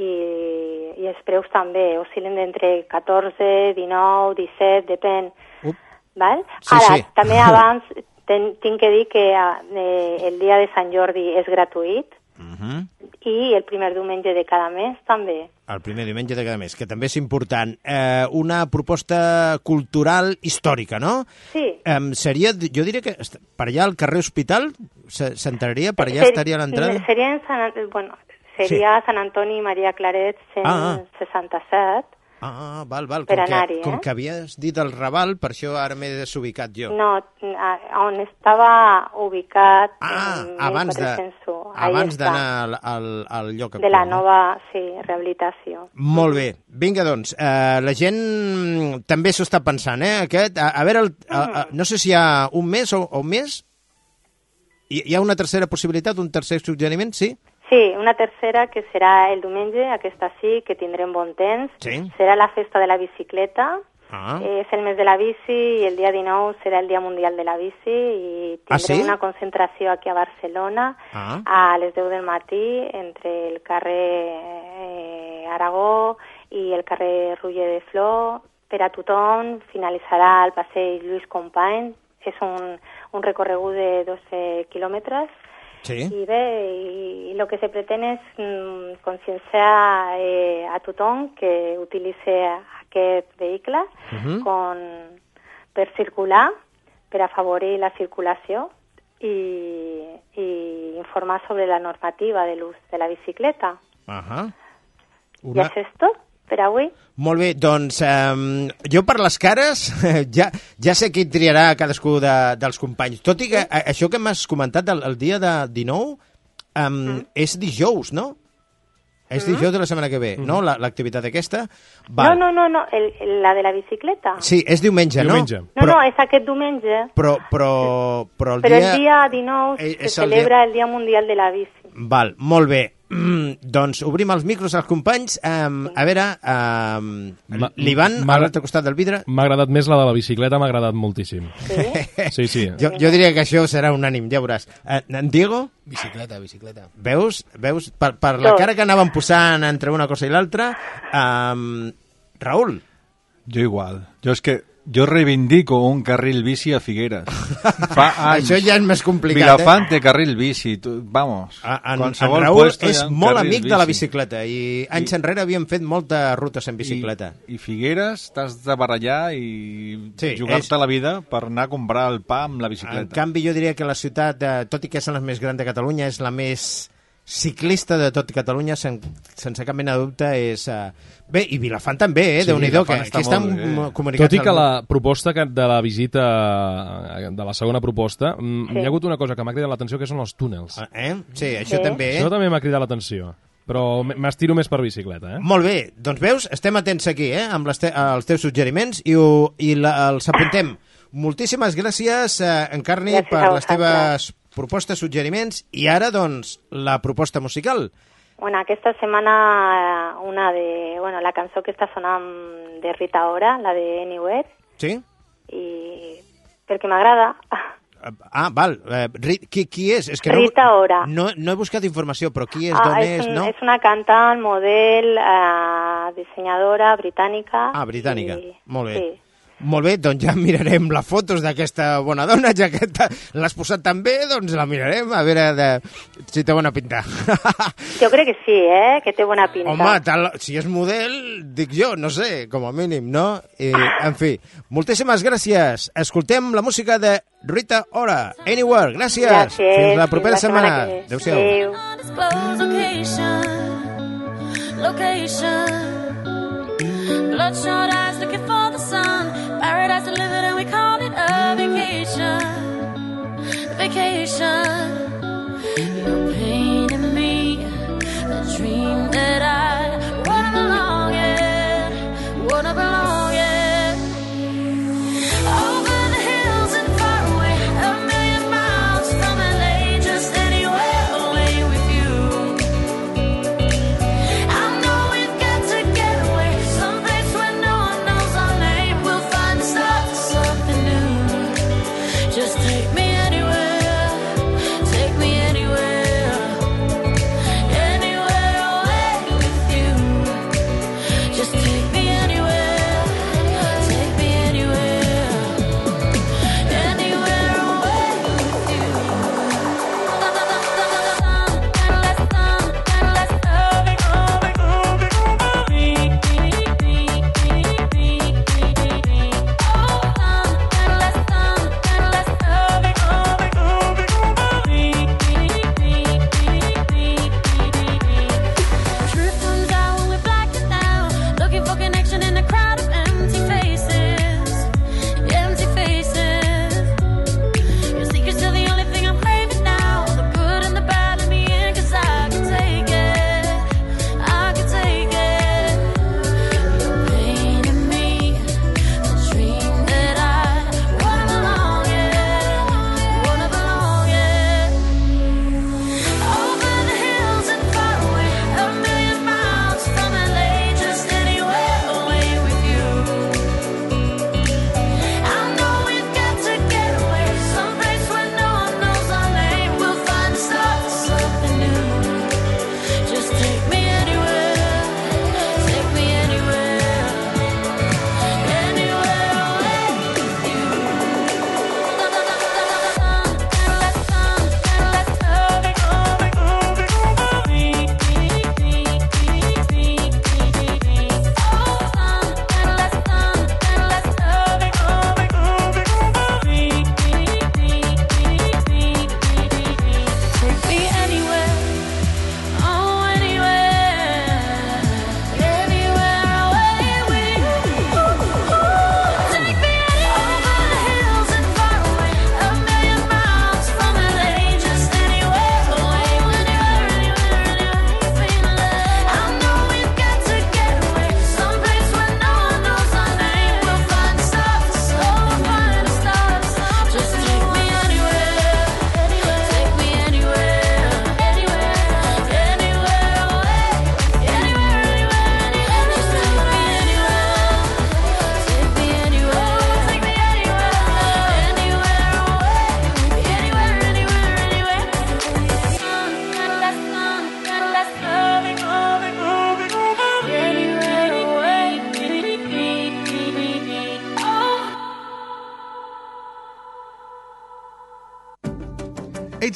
[SPEAKER 10] i, i els preus també oscil·len d'entre 14, 19, 17, depèn.
[SPEAKER 2] Up.
[SPEAKER 10] Val?
[SPEAKER 2] Sí,
[SPEAKER 10] Ara,
[SPEAKER 2] sí.
[SPEAKER 10] també abans ten, tinc que dir que eh, el dia de Sant Jordi és gratuït
[SPEAKER 2] Mhm.
[SPEAKER 10] I el primer diumenge de cada mes també.
[SPEAKER 2] El primer diumenge de cada mes, que també és important. Eh, una proposta cultural històrica, no?
[SPEAKER 10] Sí.
[SPEAKER 2] Eh, seria, jo diria que per allà al carrer Hospital se- s'entraria, per allà
[SPEAKER 10] Ser-
[SPEAKER 2] estaria l'entrada?
[SPEAKER 10] Seria en Sant, bueno, seria Sant Antoni i Maria Claret
[SPEAKER 2] Ah,
[SPEAKER 10] 167.
[SPEAKER 2] Ah, val, val.
[SPEAKER 10] Per
[SPEAKER 2] com que,
[SPEAKER 10] anar-hi,
[SPEAKER 2] com
[SPEAKER 10] eh?
[SPEAKER 2] que havies dit el Raval, per això ara m'he desubicat jo.
[SPEAKER 10] No, on estava ubicat
[SPEAKER 2] ah, abans de,
[SPEAKER 10] 1401. Ahí
[SPEAKER 2] abans d'anar al, al, al lloc
[SPEAKER 10] De la nova, sí, rehabilitació.
[SPEAKER 2] Molt bé. Vinga, doncs, eh, la gent també s'ho està pensant, eh, aquest. A, a veure, el, a, a, no sé si hi ha un mes o, o un mes. Hi, hi ha una tercera possibilitat, un tercer suggeriment, sí?
[SPEAKER 10] Sí, una tercera que serà el diumenge, aquesta sí, que tindrem bon temps.
[SPEAKER 2] Sí.
[SPEAKER 10] Serà la festa de la bicicleta.
[SPEAKER 2] Ah.
[SPEAKER 10] És el mes de la bici i el dia 19 serà el Dia Mundial de la Bici i tindrem
[SPEAKER 2] Ah, sí?
[SPEAKER 10] una concentració aquí a Barcelona
[SPEAKER 2] Ah.
[SPEAKER 10] a les 10 del matí entre el carrer eh, Aragó i el carrer Ruller de Flor per a tothom. Finalitzarà al passeig Lluís Company. És un, un recorregut de 12 quilòmetres
[SPEAKER 2] Sí.
[SPEAKER 10] i bé, i, i el que se pretén és mm, conscienciar eh, a tothom que utilitzi aquest vehicle
[SPEAKER 2] Mhm.
[SPEAKER 10] con, per circular, per afavorir la circulació i, i informar sobre la normativa de l'ús de la bicicleta. I això és tot. Per avui.
[SPEAKER 2] Molt bé, doncs um, jo per les cares ja, ja sé qui triarà cadascú de, dels companys. Tot i que a, això que m'has comentat del el dia de 19 um, és dijous, no? És dijous de la setmana que ve, no? La- L'activitat aquesta.
[SPEAKER 10] No, no, no, no el, el- la de la bicicleta.
[SPEAKER 2] Sí, és diumenge,
[SPEAKER 5] Diumenge.
[SPEAKER 2] no?
[SPEAKER 10] No,
[SPEAKER 2] però,
[SPEAKER 10] no, és aquest diumenge.
[SPEAKER 2] però, però, però el
[SPEAKER 10] Però
[SPEAKER 2] dia...
[SPEAKER 10] el dia 19
[SPEAKER 2] Eh,
[SPEAKER 10] se
[SPEAKER 2] és el
[SPEAKER 10] celebra el Dia Mundial de la Bici.
[SPEAKER 2] Val, molt bé. Mm, doncs obrim els micros als companys. Um, a veure, um, l'Ivan, a l'altre costat del vidre.
[SPEAKER 5] M'ha agradat més la de la bicicleta, m'ha agradat moltíssim.
[SPEAKER 10] Sí?
[SPEAKER 5] Sí, sí.
[SPEAKER 2] Jo, jo diria que això serà unànim, ja veuràs. En Diego,
[SPEAKER 11] Bicicleta, bicicleta.
[SPEAKER 2] veus? veus per, per la cara que anàvem posant entre una cosa i l'altra, um, Raül,
[SPEAKER 4] Jo igual. Jo és que jo reivindico un carril bici a Figueres. Fa anys.
[SPEAKER 2] això ja és més complicat,
[SPEAKER 4] Vilafant
[SPEAKER 2] eh?
[SPEAKER 4] té carril bici. Tu, vamos.
[SPEAKER 2] En, en
[SPEAKER 4] qualsevol
[SPEAKER 2] Raül és molt amic de la
[SPEAKER 4] bici.
[SPEAKER 2] bicicleta i anys enrere havíem fet moltes rutes en bicicleta.
[SPEAKER 4] I, i Figueres t'has de barallar i
[SPEAKER 2] Sí,
[SPEAKER 4] jugar-te
[SPEAKER 2] és-
[SPEAKER 4] la vida per anar a comprar el pa amb la
[SPEAKER 2] En
[SPEAKER 4] bicicleta.
[SPEAKER 2] canvi, jo diria que la ciutat, eh, tot i que és la més gran de Catalunya, és la més ciclista de tot Catalunya, sen, sense cap mena de dubte, és... Eh... Bé, i Vilafant també, eh?
[SPEAKER 4] Sí,
[SPEAKER 2] Déu-n'hi-do, que, que estan
[SPEAKER 4] molt
[SPEAKER 2] comunicats...
[SPEAKER 5] Tot i que la proposta que de la visita, eh, de la segona proposta,
[SPEAKER 10] Sí.
[SPEAKER 5] hi ha hagut una cosa que m'ha cridat l'atenció, que són els túnels.
[SPEAKER 2] Eh? Sí, això
[SPEAKER 10] Sí.
[SPEAKER 2] també.
[SPEAKER 5] Això també m'ha cridat l'atenció, però m'estiro més per bicicleta, eh?
[SPEAKER 2] Molt bé, doncs veus, estem atents aquí, eh, amb les te els teus suggeriments i, ho, i la, els apuntem. Moltíssimes gràcies, eh, Encarni,
[SPEAKER 10] Gràcies
[SPEAKER 2] per les teves propostes, suggeriments, i ara, doncs, la proposta musical.
[SPEAKER 10] Bueno, aquesta setmana eh, una de... Bueno, la cançó que està sonant de Rita Ora, la de Anywhere,
[SPEAKER 2] Sí?
[SPEAKER 10] i perquè m'agrada.
[SPEAKER 2] Ah, val. Eh, qui, qui és? és que
[SPEAKER 10] Rita
[SPEAKER 2] no,
[SPEAKER 10] Ora.
[SPEAKER 2] No, no he buscat informació, però qui és,
[SPEAKER 10] Ah,
[SPEAKER 2] d'on
[SPEAKER 10] és,
[SPEAKER 2] és,
[SPEAKER 10] un-
[SPEAKER 2] no?
[SPEAKER 10] és una cantant, model, eh, dissenyadora britànica.
[SPEAKER 2] Ah, britànica.
[SPEAKER 10] i-
[SPEAKER 2] Molt bé.
[SPEAKER 10] Sí.
[SPEAKER 2] Molt bé, doncs ja mirarem les fotos d'aquesta bona dona, ja que l'has posat tan bé, doncs la mirarem, a veure de, si té bona pinta.
[SPEAKER 10] Jo crec que sí, eh? Que té bona pinta.
[SPEAKER 2] Home, tal, si és model, dic jo, no sé, com a mínim, no? I, en fi, moltíssimes gràcies. Escoltem la música de Rita Ora, Anywhere. Gràcies.
[SPEAKER 10] Gràcies.
[SPEAKER 2] Fins la propera
[SPEAKER 10] Fins la setmana
[SPEAKER 2] setmana. Adéu-siau.
[SPEAKER 10] Adéu.
[SPEAKER 12] Location. Bloodshot eyes looking for vacation. Vacation. You're painting me a dream that I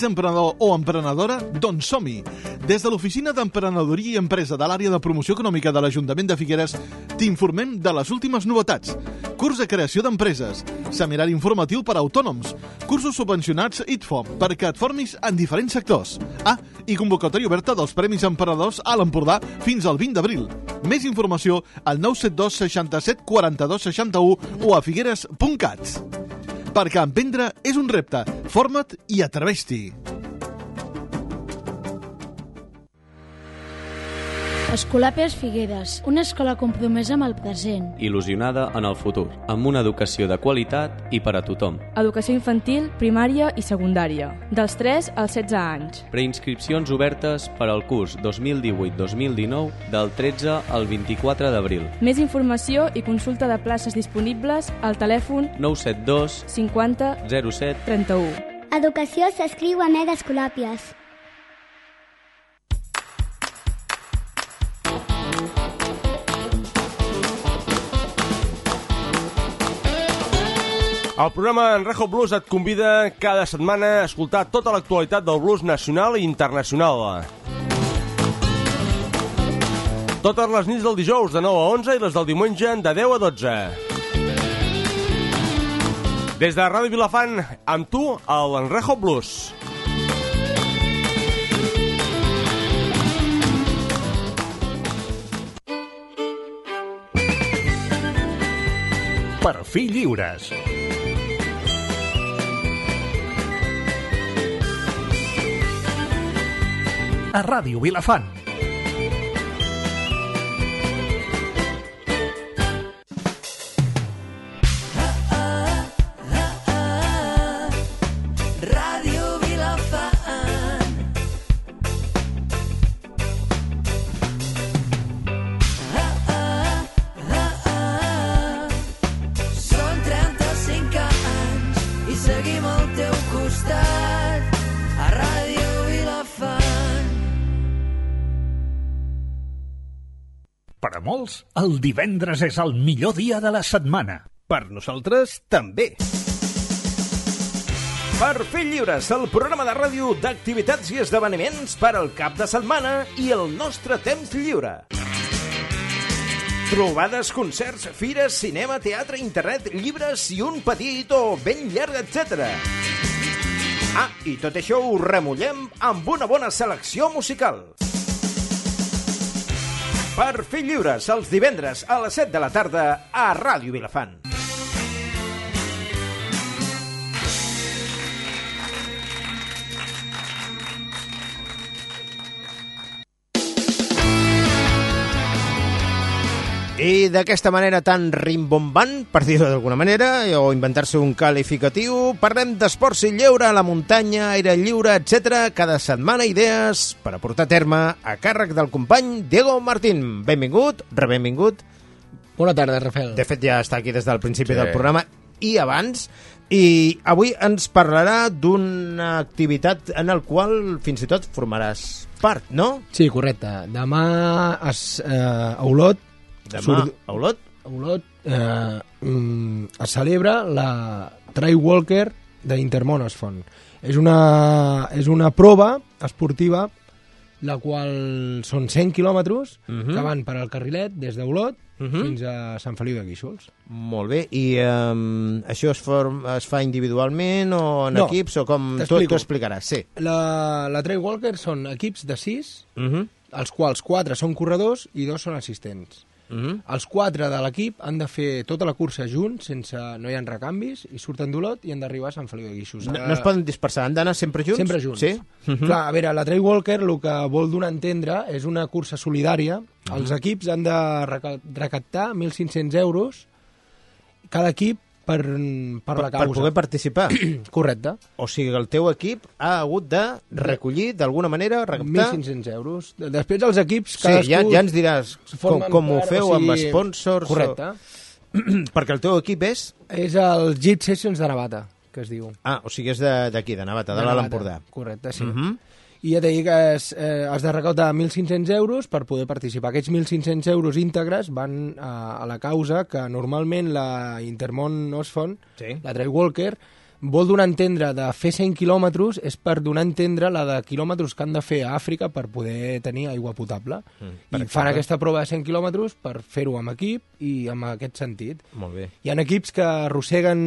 [SPEAKER 7] Ets emprenedor o emprenedora? Doncs som-hi! Des de l'Oficina d'Emprenedoria i Empresa de l'Àrea de Promoció Econòmica de l'Ajuntament de Figueres t'informem de les últimes novetats. Curs de creació d'empreses, seminari informatiu per a autònoms, cursos subvencionats ITFOM perquè et formis en diferents sectors. Ah, i convocatòria oberta dels Premis Emprenedors a l'Empordà fins al 20 d'abril. Més informació al 972 67 42 61 o a figueres.cat. Perquè emprendre és un repte. Forma't i atreveix-t'hi.
[SPEAKER 11] Escolàpies Figueres, una escola compromesa amb el present.
[SPEAKER 13] il·lusionada en el futur, amb una educació de qualitat i per a tothom.
[SPEAKER 14] Educació infantil, primària i secundària, dels 3 als 16 anys.
[SPEAKER 13] Preinscripcions obertes per al curs 2018-2019 del 13 al 24 d'abril.
[SPEAKER 14] Més informació i consulta de places disponibles al telèfon
[SPEAKER 13] 972
[SPEAKER 14] 50
[SPEAKER 13] 07
[SPEAKER 14] 31.
[SPEAKER 15] Educació s'escriu amb E d'Escolàpies.
[SPEAKER 16] El programa Enrejo Blues et convida cada setmana a escoltar tota l'actualitat del blues nacional i internacional. Totes les nits del dijous de 9 a 11 i les del diumenge de 10 a 12. Des de Ràdio Vilafant, amb tu, a l'Enrejo Blues.
[SPEAKER 1] Per fi lliures. A Ràdio Vilafant. Molts, el divendres és el millor dia de la setmana.
[SPEAKER 17] Per nosaltres, també. Per fer lliures, el programa de ràdio d'activitats i esdeveniments per al cap de setmana i el nostre temps lliure. Trobades, concerts, fires, cinema, teatre, internet, llibres i un petit o ben llarg, etc. Ah, i tot això ho remullem amb una bona selecció musical. Per fer lliures, els divendres a les 7 de la tarda a Ràdio Vilafant.
[SPEAKER 2] I d'aquesta manera tan rimbombant, per dir-ho d'alguna manera, o inventar-se un qualificatiu, parlem d'esports i lleure a la muntanya, aire lliure, etc. Cada setmana idees per a portar a terme a càrrec del company Diego Martín. Benvingut, rebenvingut.
[SPEAKER 18] Bona tarda, Rafael.
[SPEAKER 2] De fet, ja està aquí des del principi
[SPEAKER 18] Sí.
[SPEAKER 2] del programa i abans. I avui ens parlarà d'una activitat en el qual fins i tot formaràs part, no?
[SPEAKER 18] Sí, correcte. Demà es, eh, a Olot...
[SPEAKER 2] Demà a Olot?
[SPEAKER 18] A Olot eh, mm, es celebra la Trail Walker d'Intermonosfont. És una, és una prova esportiva la qual són 100 quilòmetres
[SPEAKER 2] Mhm.
[SPEAKER 18] que van per al carrilet des d'Olot
[SPEAKER 2] Mhm.
[SPEAKER 18] fins a Sant Feliu de Guíxols.
[SPEAKER 2] Molt bé, i um, això es, form, es fa individualment o en
[SPEAKER 18] No,
[SPEAKER 2] equips o com... Tu,
[SPEAKER 18] t'explico.
[SPEAKER 2] tu explicaràs, sí.
[SPEAKER 18] La, la Trail Walker són equips de 6,
[SPEAKER 2] Uh -huh.
[SPEAKER 18] els quals 4 són corredors i 2 són assistents.
[SPEAKER 2] -huh.
[SPEAKER 18] Els 4 de l'equip han de fer tota la cursa junts, sense no hi ha recanvis, i surten d'Olot i han d'arribar a Sant Feliu de Guíxols.
[SPEAKER 2] No, no es poden dispersar, han d'anar sempre junts?
[SPEAKER 18] Sempre junts.
[SPEAKER 2] Sí? Uh -huh.
[SPEAKER 18] Clar, a veure, la Trail Walker el que vol donar a entendre és una cursa solidària. Els equips han de reca- recaptar 1.500 euros cada equip per, per, la
[SPEAKER 2] per
[SPEAKER 18] causa.
[SPEAKER 2] poder participar.
[SPEAKER 18] Correcte.
[SPEAKER 2] O sigui el teu equip ha hagut de recollir, d'alguna manera, recaptar...
[SPEAKER 18] 1.500 euros. Després els equips,
[SPEAKER 2] Sí, ja, ja ens diràs com, com ho feu
[SPEAKER 18] o
[SPEAKER 2] amb
[SPEAKER 18] sigui,
[SPEAKER 2] sponsors...
[SPEAKER 18] Correcte.
[SPEAKER 2] O... Perquè el teu equip és...
[SPEAKER 18] És el JIT Sessions de Navata, que es diu.
[SPEAKER 2] Ah, o sigui, és de- d'aquí, de, de Navata, de,
[SPEAKER 18] De
[SPEAKER 2] l'Alt Empordà.
[SPEAKER 18] Correcte, sí.
[SPEAKER 2] Mhm.
[SPEAKER 18] I ja t'he dit que es, eh, has de recaptar 1.500 euros per poder participar. Aquests 1.500 euros íntegres van a, a la causa que normalment la Intermont Osfont,
[SPEAKER 2] sí.
[SPEAKER 18] la Trail Walker, vol donar a entendre de fer 100 quilòmetres és per donar a entendre la de quilòmetres que han de fer a Àfrica per poder tenir aigua potable.
[SPEAKER 2] Mm,
[SPEAKER 18] I
[SPEAKER 2] per
[SPEAKER 18] fan aquesta prova de 100 quilòmetres per fer-ho amb equip i amb aquest sentit.
[SPEAKER 2] Molt bé.
[SPEAKER 18] Hi ha equips que arrosseguen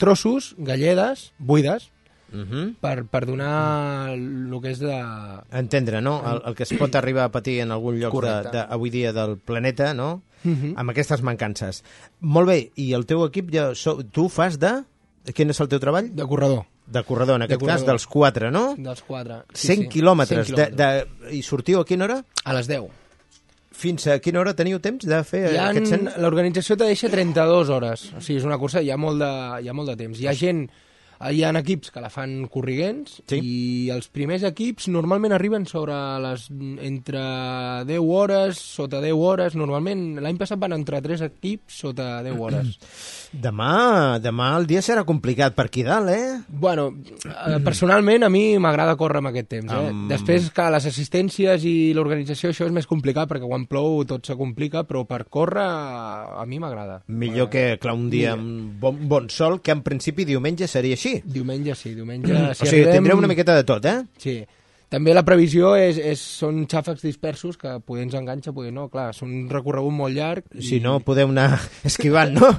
[SPEAKER 18] trossos, galledes, buides,
[SPEAKER 2] Mhm.
[SPEAKER 18] per, per donar el que és de...
[SPEAKER 2] Entendre, no? El, el que es pot arribar a patir en algun lloc de,
[SPEAKER 18] Correcte.
[SPEAKER 2] de, avui dia del planeta, no?
[SPEAKER 18] Mhm.
[SPEAKER 2] Amb aquestes mancances. Molt bé, i el teu equip, ja, so, tu fas de... Quin és el teu treball?
[SPEAKER 18] De corredor.
[SPEAKER 2] De corredor, en
[SPEAKER 18] De
[SPEAKER 2] aquest cas,
[SPEAKER 18] corredor.
[SPEAKER 2] dels quatre, no?
[SPEAKER 18] Dels quatre.
[SPEAKER 2] 100 quilòmetres.
[SPEAKER 18] 100
[SPEAKER 2] De, de, I sortiu a quina hora?
[SPEAKER 18] A les 10.
[SPEAKER 2] Fins a quina hora teniu temps de fer
[SPEAKER 18] ha,
[SPEAKER 2] aquest 100?
[SPEAKER 18] L'organització te deixa 32 hores. O sigui, és una cursa, hi ha molt de, hi ha molt de temps. Hi ha gent, hi ha equips que la fan corriguents sí. i els primers equips normalment arriben sobre les entre 10 hores, sota 10 hores. Normalment, l'any passat van entrar 3 equips sota 10 hores.
[SPEAKER 2] Demà, demà el dia serà complicat per aquí dalt, eh?
[SPEAKER 18] Bueno, eh, personalment a mi m'agrada córrer amb aquest temps. Eh?
[SPEAKER 2] Amb-
[SPEAKER 18] Després que les assistències i l'organització això és més complicat perquè quan plou tot se complica, però per córrer a mi m'agrada.
[SPEAKER 2] Millor que, clar, un dia amb bon, bon sol, que en principi diumenge seria així.
[SPEAKER 18] Diumenge sí, diumenge...
[SPEAKER 2] o sigui, tindreu una miqueta de tot, eh?
[SPEAKER 18] Sí. També la previsió és, és, són xàfecs dispersos que poder ens enganxa, poder no. Clar, són un recorregut molt llarg. I...
[SPEAKER 2] Si no, podeu anar esquivant, no?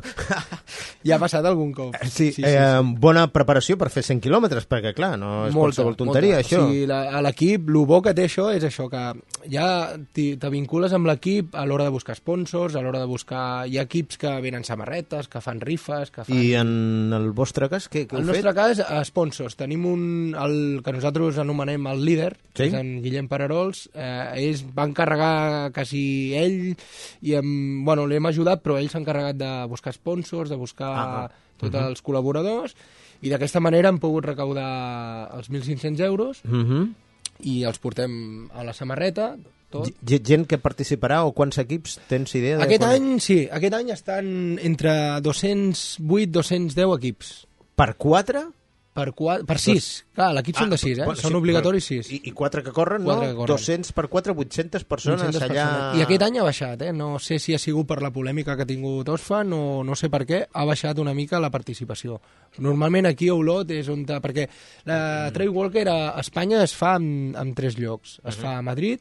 [SPEAKER 18] Ja ha passat algun cop.
[SPEAKER 2] Sí, sí, sí, eh, sí. bona preparació per fer 100 quilòmetres, perquè, clar, no és
[SPEAKER 18] Molta,
[SPEAKER 2] qualsevol tonteria,
[SPEAKER 18] molta.
[SPEAKER 2] això.
[SPEAKER 18] O sigui, la, a l'equip, el bo que té això és això, que ja te vincules amb l'equip a l'hora de buscar sponsors, a l'hora de buscar... Hi ha equips que venen samarretes, que fan rifes, que fan...
[SPEAKER 2] I en el vostre cas, què, què
[SPEAKER 18] En
[SPEAKER 2] heu
[SPEAKER 18] el nostre
[SPEAKER 2] fet?
[SPEAKER 18] cas, sponsors. Tenim un, el que nosaltres anomenem el líder,
[SPEAKER 2] Sí?
[SPEAKER 18] que és en Guillem Pararols. Eh, ells van encarregar quasi ell, i em, bueno, l'hem ajudat, però ell s'ha encarregat de buscar sponsors, de buscar
[SPEAKER 2] Ah, ah.
[SPEAKER 18] tots
[SPEAKER 2] Mhm.
[SPEAKER 18] els col·laboradors, i d'aquesta manera hem pogut recaudar els 1.500 euros
[SPEAKER 2] Mhm.
[SPEAKER 18] i els portem a la samarreta, tot.
[SPEAKER 2] Ge- Gent que participarà o quants equips? Tens idea? De
[SPEAKER 18] Aquest
[SPEAKER 2] quan-
[SPEAKER 18] any, sí, aquest any estan entre 208-210 equips.
[SPEAKER 2] Per 4?
[SPEAKER 18] Per, qua- per 6. Clar, l'equip són de 6, eh?
[SPEAKER 2] bueno,
[SPEAKER 18] són
[SPEAKER 2] sí,
[SPEAKER 18] obligatoris
[SPEAKER 2] però-
[SPEAKER 18] 6.
[SPEAKER 2] I, I 4 que corren,
[SPEAKER 18] Quatre
[SPEAKER 2] no?
[SPEAKER 18] que corren.
[SPEAKER 2] 200 per 4, 800 persones
[SPEAKER 18] 800
[SPEAKER 2] allà...
[SPEAKER 18] persones. I aquest any ha baixat, eh? No sé si ha sigut per la polèmica que ha tingut Osfan o no sé per què, ha baixat una mica la participació. Normalment aquí a Olot és on... Perquè la Trail Walker a Espanya es fa en, en tres llocs. Es
[SPEAKER 2] Mhm.
[SPEAKER 18] fa a Madrid,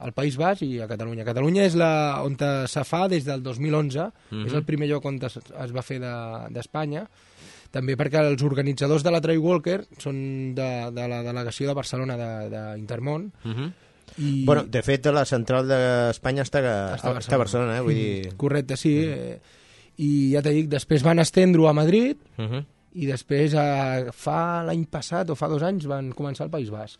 [SPEAKER 18] al País Basc i a Catalunya. Catalunya és la, on se fa des del 2011,
[SPEAKER 2] Mhm.
[SPEAKER 18] és el primer lloc on es, es va fer de- d'Espanya, també perquè els organitzadors de la Trail Walker són de, de la delegació de Barcelona de- d'Intermont,
[SPEAKER 2] Mhm.
[SPEAKER 18] i...
[SPEAKER 2] Bueno, de fet, la central d'Espanya està, a,
[SPEAKER 18] Està a
[SPEAKER 2] està a Barcelona, eh? Vull dir...
[SPEAKER 18] Mm, Correcte, sí. Eh, I ja t'he dit, després van estendre-ho a Madrid
[SPEAKER 2] Mhm.
[SPEAKER 18] i després, eh, fa l'any passat o fa dos anys, van començar al País Basc.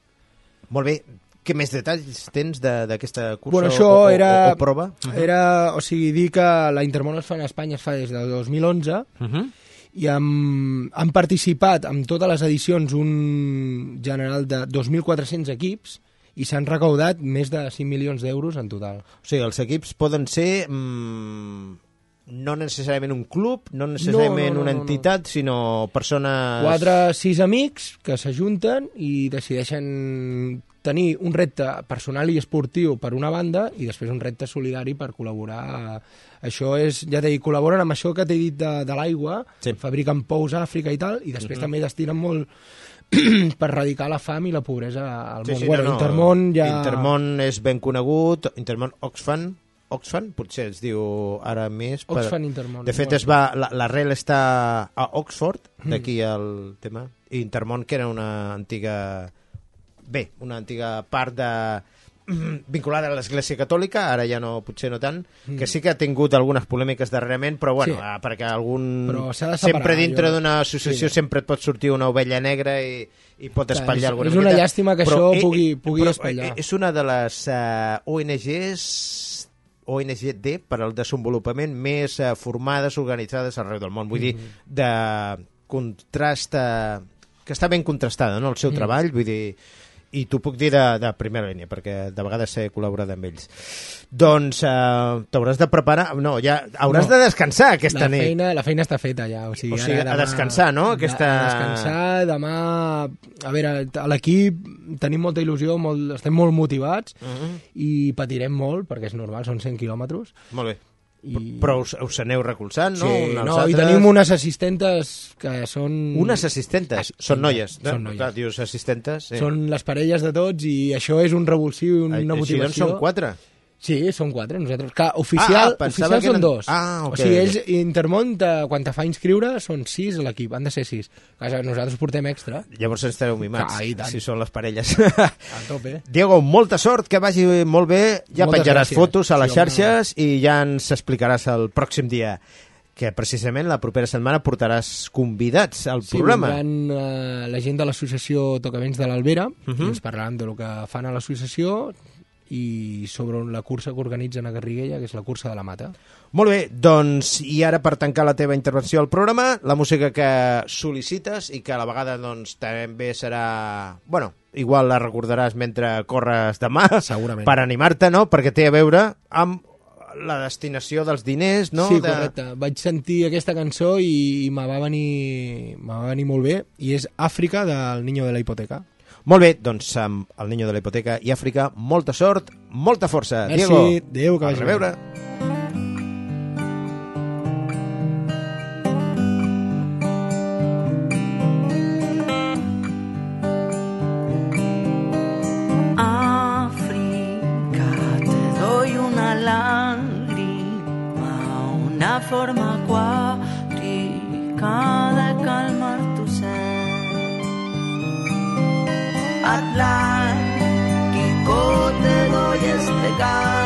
[SPEAKER 2] Molt bé. Què més detalls tens de- d'aquesta cursa
[SPEAKER 18] bueno, això
[SPEAKER 2] o, o,
[SPEAKER 18] era,
[SPEAKER 2] o, o prova?
[SPEAKER 18] era... O sigui, dir que la Intermón es fa a Espanya es fa des del 2011
[SPEAKER 2] Mhm.
[SPEAKER 18] I han, han participat en totes les edicions un general de 2.400 equips i s'han recaudat més de 5 milions d'euros en total.
[SPEAKER 2] O sigui, els equips poden ser mm, no necessàriament un club, no necessàriament
[SPEAKER 18] no, no,
[SPEAKER 2] una
[SPEAKER 18] no, no.
[SPEAKER 2] entitat, sinó persones...
[SPEAKER 18] Quatre, sis amics que s'ajunten i decideixen tenir un repte personal i esportiu per una banda i després un repte solidari per col·laborar. Això és, ja t'he dit, col·laboren amb això que t'he dit de, de l'aigua, sí. fabriquen pous a Àfrica i tal, i després
[SPEAKER 2] Mhm.
[SPEAKER 18] també destinen molt per erradicar la fam i la pobresa al
[SPEAKER 2] Sí,
[SPEAKER 18] món.
[SPEAKER 2] sí,
[SPEAKER 18] bueno,
[SPEAKER 2] no, no.
[SPEAKER 18] Intermón ja...
[SPEAKER 2] Intermón és ben conegut, Intermón Oxfam, Oxfam, potser es diu ara més... per-
[SPEAKER 18] Oxfam Intermón,
[SPEAKER 2] De fet, es va, la- l'arrel està a Oxford,
[SPEAKER 18] Mm.
[SPEAKER 2] d'aquí el tema. I Intermón, que era una antiga... Bé, una antiga part de vinculada a l'Església Catòlica, ara ja no, potser no tant,
[SPEAKER 18] Mm.
[SPEAKER 2] que sí que ha tingut algunes polèmiques darrerament, però bueno,
[SPEAKER 18] Sí.
[SPEAKER 2] ah, perquè algun...
[SPEAKER 18] Separar,
[SPEAKER 2] sempre dintre
[SPEAKER 18] jo-
[SPEAKER 2] d'una associació
[SPEAKER 18] Sí.
[SPEAKER 2] sempre et pot sortir una ovella negra i, i pot espatllar alguna
[SPEAKER 18] és una
[SPEAKER 2] miqueta.
[SPEAKER 18] llàstima que
[SPEAKER 2] Però,
[SPEAKER 18] això pugui- pugui
[SPEAKER 2] però,
[SPEAKER 18] espatllar.
[SPEAKER 2] eh, És una de les eh, ONGs ONGD per al desenvolupament més eh, formades, organitzades arreu del món. Vull dir,
[SPEAKER 18] Mhm.
[SPEAKER 2] de contrast... Eh, que està ben contrastada, no?, el seu
[SPEAKER 18] Mm.
[SPEAKER 2] treball, vull dir... I t'ho puc dir de, de primera línia, perquè de vegades he col·laborat amb ells. Doncs eh, t'hauràs de preparar... No, ja hauràs
[SPEAKER 18] No.
[SPEAKER 2] de descansar aquesta
[SPEAKER 18] la
[SPEAKER 2] nit.
[SPEAKER 18] Feina, la feina està feta ja. O sigui,
[SPEAKER 2] O sigui,
[SPEAKER 18] ara
[SPEAKER 2] a descansar, no? Aquesta-
[SPEAKER 18] A descansar, demà... A veure, a l'equip tenim molta il·lusió, molt, estem molt motivats
[SPEAKER 2] Mhm.
[SPEAKER 18] i patirem molt, perquè és normal, són 100 quilòmetres.
[SPEAKER 2] Molt bé.
[SPEAKER 18] I...
[SPEAKER 2] Però us, us aneu recolzant, no?
[SPEAKER 18] Sí, no, i
[SPEAKER 2] altres?
[SPEAKER 18] tenim unes assistentes que són...
[SPEAKER 2] Unes assistentes? Són noies? no?
[SPEAKER 18] Són noies.
[SPEAKER 2] Clar, dius assistentes. Sí.
[SPEAKER 18] Són les parelles de tots i això és un revulsiu i una
[SPEAKER 2] Ai, així
[SPEAKER 18] motivació.
[SPEAKER 2] doncs són quatre?
[SPEAKER 18] Sí, són quatre. Nosaltres, clar, oficial,
[SPEAKER 2] Ah, ah,
[SPEAKER 18] oficial
[SPEAKER 2] que
[SPEAKER 18] són
[SPEAKER 2] eren-
[SPEAKER 18] dos.
[SPEAKER 2] Ah, ok,
[SPEAKER 18] o sigui, ells, Intermont, quan te fa inscriure, són sis a l'equip, han de ser sis. Nosaltres portem extra.
[SPEAKER 2] Llavors ens estareu mimats,
[SPEAKER 18] Ah, i tant.
[SPEAKER 2] si són les parelles.
[SPEAKER 18] A tope.
[SPEAKER 2] Diego, molta sort, que vagi molt bé. Ja
[SPEAKER 18] Moltes
[SPEAKER 2] penjaràs
[SPEAKER 18] gràcies.
[SPEAKER 2] fotos a les
[SPEAKER 18] Sí, home.
[SPEAKER 2] xarxes i ja ens explicaràs el pròxim dia que precisament la propera setmana portaràs convidats al
[SPEAKER 18] Sí,
[SPEAKER 2] programa.
[SPEAKER 18] vindran eh, la gent de l'associació Tocaments de l'Albera
[SPEAKER 2] Mhm.
[SPEAKER 18] i ens parlaran de lo que fan a l'associació i sobre la cursa que organitzen a Garriguella, que és la cursa de la Mata.
[SPEAKER 2] Molt bé, doncs, i ara per tancar la teva intervenció al programa, la música que sol·licites i que a la vegada doncs, també serà... Bueno, igual la recordaràs mentre corres demà,
[SPEAKER 18] Segurament.
[SPEAKER 2] per animar-te, no?, perquè té a veure amb la destinació dels diners, no?
[SPEAKER 18] sí,
[SPEAKER 2] de...
[SPEAKER 18] correcte. Vaig sentir aquesta cançó i, i me va venir, me va venir molt bé i és Àfrica del Niño de la Hipoteca.
[SPEAKER 2] Molt bé, doncs amb el Niño de la Hipoteca i Àfrica, molta sort, molta força.
[SPEAKER 18] Merci,
[SPEAKER 2] Diego,
[SPEAKER 18] adéu, que
[SPEAKER 2] a
[SPEAKER 18] vagi bé.
[SPEAKER 2] reveure.
[SPEAKER 19] África, te doy una lágrima, una forma acuática Atlántico, te doy este cántico,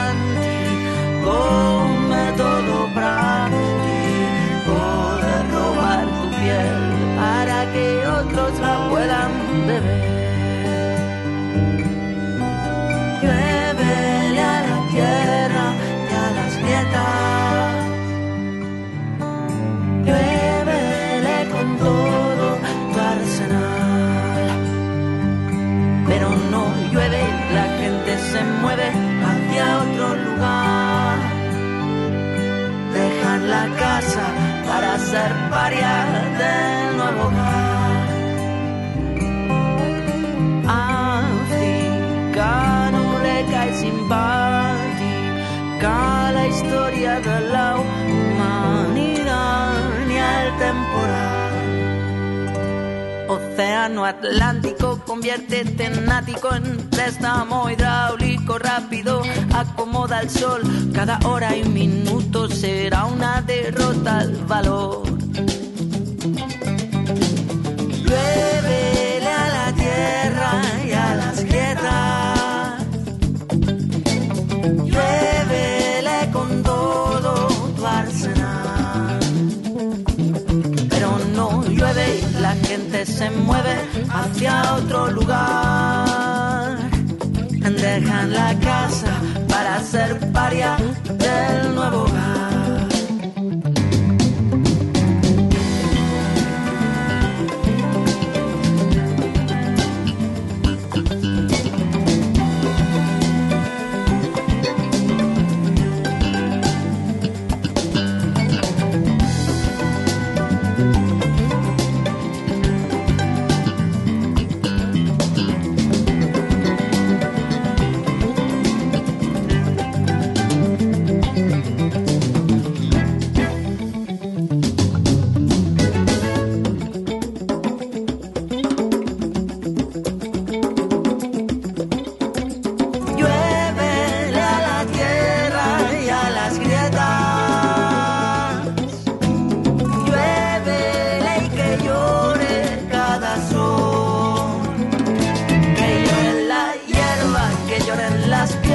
[SPEAKER 19] ser paria del nuevo hogar. Africano le cae simpática la historia de la humanidad ni al temporal. Océano Atlántico, conviértete en ático en préstamo hidráulico rápido. Acomoda el sol, cada hora y minuto será una derrota al valor. Lluévele a la tierra se mueve hacia otro lugar. Dejan la casa para ser paria del nuevo hogar.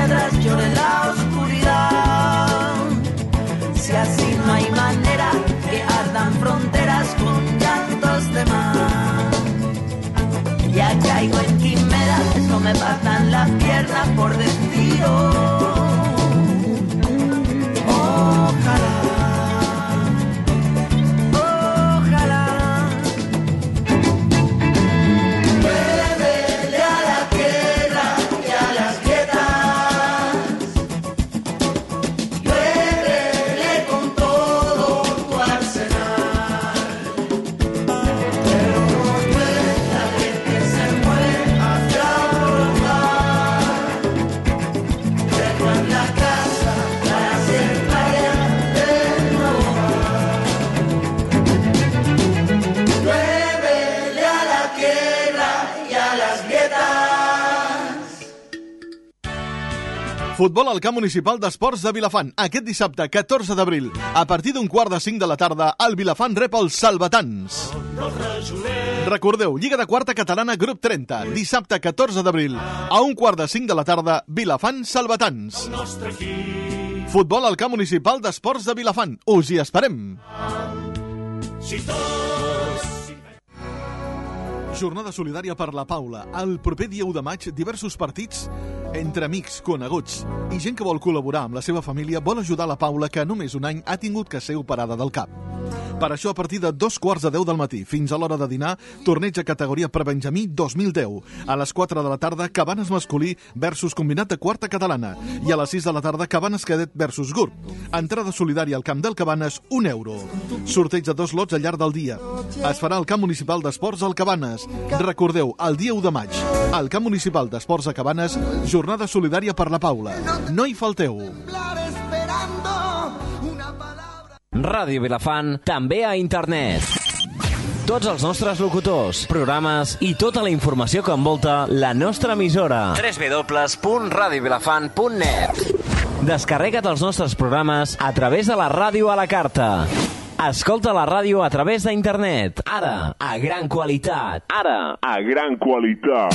[SPEAKER 19] Piedras, llore la oscuridad. Si así no hay manera que ardan fronteras con llantos de mar. Ya caigo en quimeras, no me partan las piernas por destino.
[SPEAKER 7] Futbol al camp municipal d'esports de Vilafant, aquest dissabte 14 d'abril. A partir d'un quart de cinc de la tarda, el Vilafant rep els Salvatans. Recordeu, Lliga de Quarta Catalana Grup 30, dissabte 14 d'abril. A un quart de cinc de la tarda, Vilafant Salvatans. Futbol al camp municipal d'esports de Vilafant. Us hi esperem.
[SPEAKER 20] Si
[SPEAKER 7] Jornada solidària per la Paula. El proper dia 1 de maig, diversos partits entre amics, coneguts i gent que vol col·laborar amb la seva família vol ajudar la Paula que només un any ha tingut que ser operada del cap. Per això, a partir de dos quarts de deu del matí fins a l'hora de dinar, torneig a categoria Prebenjamí 2010. A les 4 de la tarda, Cabanes masculí versus combinat de quarta catalana. I a les 6 de la tarda, Cabanes cadet versus GURB. Entrada solidària al camp del Cabanes, un euro. Sorteig de dos lots al llarg del dia. Es farà al camp municipal d'esports al Cabanes. Recordeu, el dia 1 de maig, al camp municipal d'esports a Cabanes, jornada solidària per la Paula. No hi falteu.
[SPEAKER 3] Ràdio Vilafant, també a internet. Tots els nostres locutors, programes i tota la informació que envolta la nostra emissora. www.radiovilafant.net Descarrega't els nostres programes a través de la ràdio a la carta. Escolta la ràdio a través d'internet. Ara, a gran qualitat. Ara, a gran qualitat.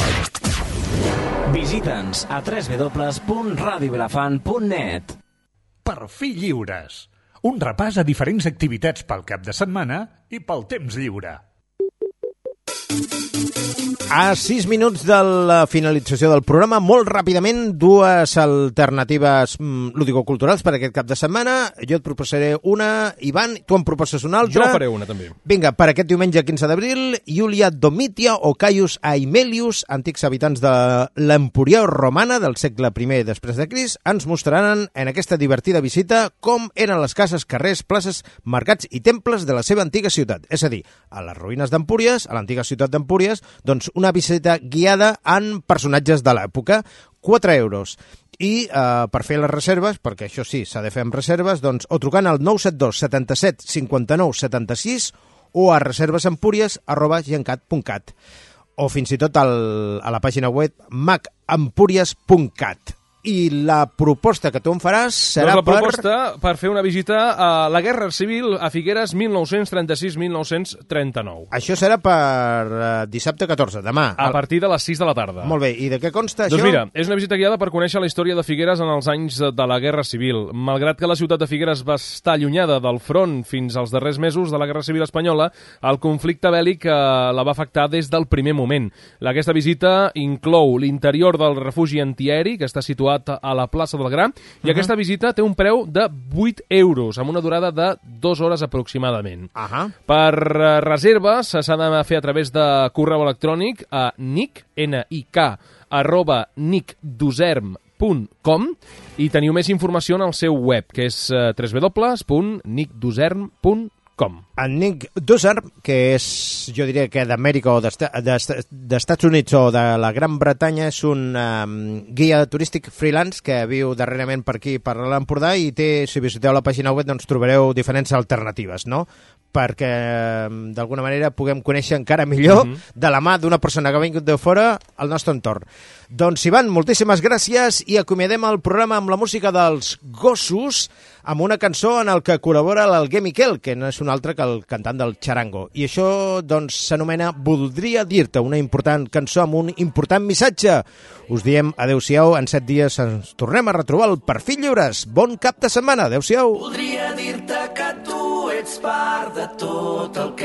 [SPEAKER 3] Visita'ns a www.radiovilafant.net
[SPEAKER 1] Per fi lliures. Un repàs a diferents activitats pel cap de setmana i pel temps lliure.
[SPEAKER 2] A 6 minuts de la finalització del programa, molt ràpidament, dues alternatives mm, lúdico-culturals per aquest cap de setmana. Jo et proposaré una, Ivan, tu em proposes una altra.
[SPEAKER 5] Jo faré una, també.
[SPEAKER 2] Vinga, per aquest diumenge 15 d'abril, Iulia Domitia o Caius Aimelius, antics habitants de l'Empúria romana del segle I després de Cris, ens mostraran en aquesta divertida visita com eren les cases, carrers, places, mercats i temples de la seva antiga ciutat. És a dir, a les ruïnes d'Empúries, a l'antiga ciutat d'Empúries, doncs una visita guiada en personatges de l'època. 4 euros. I eh, per fer les reserves, perquè això sí, s'ha de fer amb reserves, doncs o trucant al 972 77 59 76 o a reservesempúries arroba gencat.cat o fins i tot al, a la pàgina web macempúries.cat. I la proposta que tu em faràs serà
[SPEAKER 5] doncs la
[SPEAKER 2] per...
[SPEAKER 5] proposta per fer una visita a la Guerra Civil a Figueres 1936-1939.
[SPEAKER 2] Això serà per eh, dissabte 14, demà.
[SPEAKER 5] A partir de les 6 de la tarda.
[SPEAKER 2] Molt bé, i de què consta
[SPEAKER 5] Doncs
[SPEAKER 2] això?
[SPEAKER 5] mira, és una visita guiada per conèixer la història de Figueres en els anys de la Guerra Civil. Malgrat que la ciutat de Figueres va estar allunyada del front fins als darrers mesos de la Guerra Civil Espanyola, el conflicte bèl·lic eh, la va afectar des del primer moment. Aquesta visita inclou l'interior del refugi antiaeri, que està situat a la plaça del Gra, i
[SPEAKER 2] Mhm.
[SPEAKER 5] aquesta visita té un preu de 8 euros, amb una durada de 2 hores aproximadament.
[SPEAKER 2] Ahà.
[SPEAKER 5] Per eh, reserves s'ha de fer a través de correu electrònic a nick, N-I-K, arroba nickdoserm.com i teniu més informació en el seu web, que és eh, www.nickdoserm.com.
[SPEAKER 2] En Nick Dusser, que és, jo diria que d'Amèrica o d'Esta- d'Esta- d'Estats Units o de la Gran Bretanya, és un um, guia turístic freelance que viu darrerament per aquí, per l'Empordà, i té, si visiteu la pàgina web, doncs trobareu diferents alternatives, no?, perquè em, d'alguna manera puguem conèixer encara millor
[SPEAKER 5] Mhm.
[SPEAKER 2] de la mà d'una persona que ha vingut de fora al nostre entorn. Doncs, Ivan, moltíssimes gràcies i acomiadem el programa amb la música dels gossos amb una cançó en el que col·labora l'Alguer Miquel, que no és un altre que el cantant del Charango. I això doncs s'anomena Voldria dir-te, una important cançó amb un important missatge. Us diem adeu-siau, en set dies ens tornem a retrobar el Perfil Lliures. Bon cap de setmana, adeu-siau.
[SPEAKER 19] Voldria dir-te que tu ets part de tot el que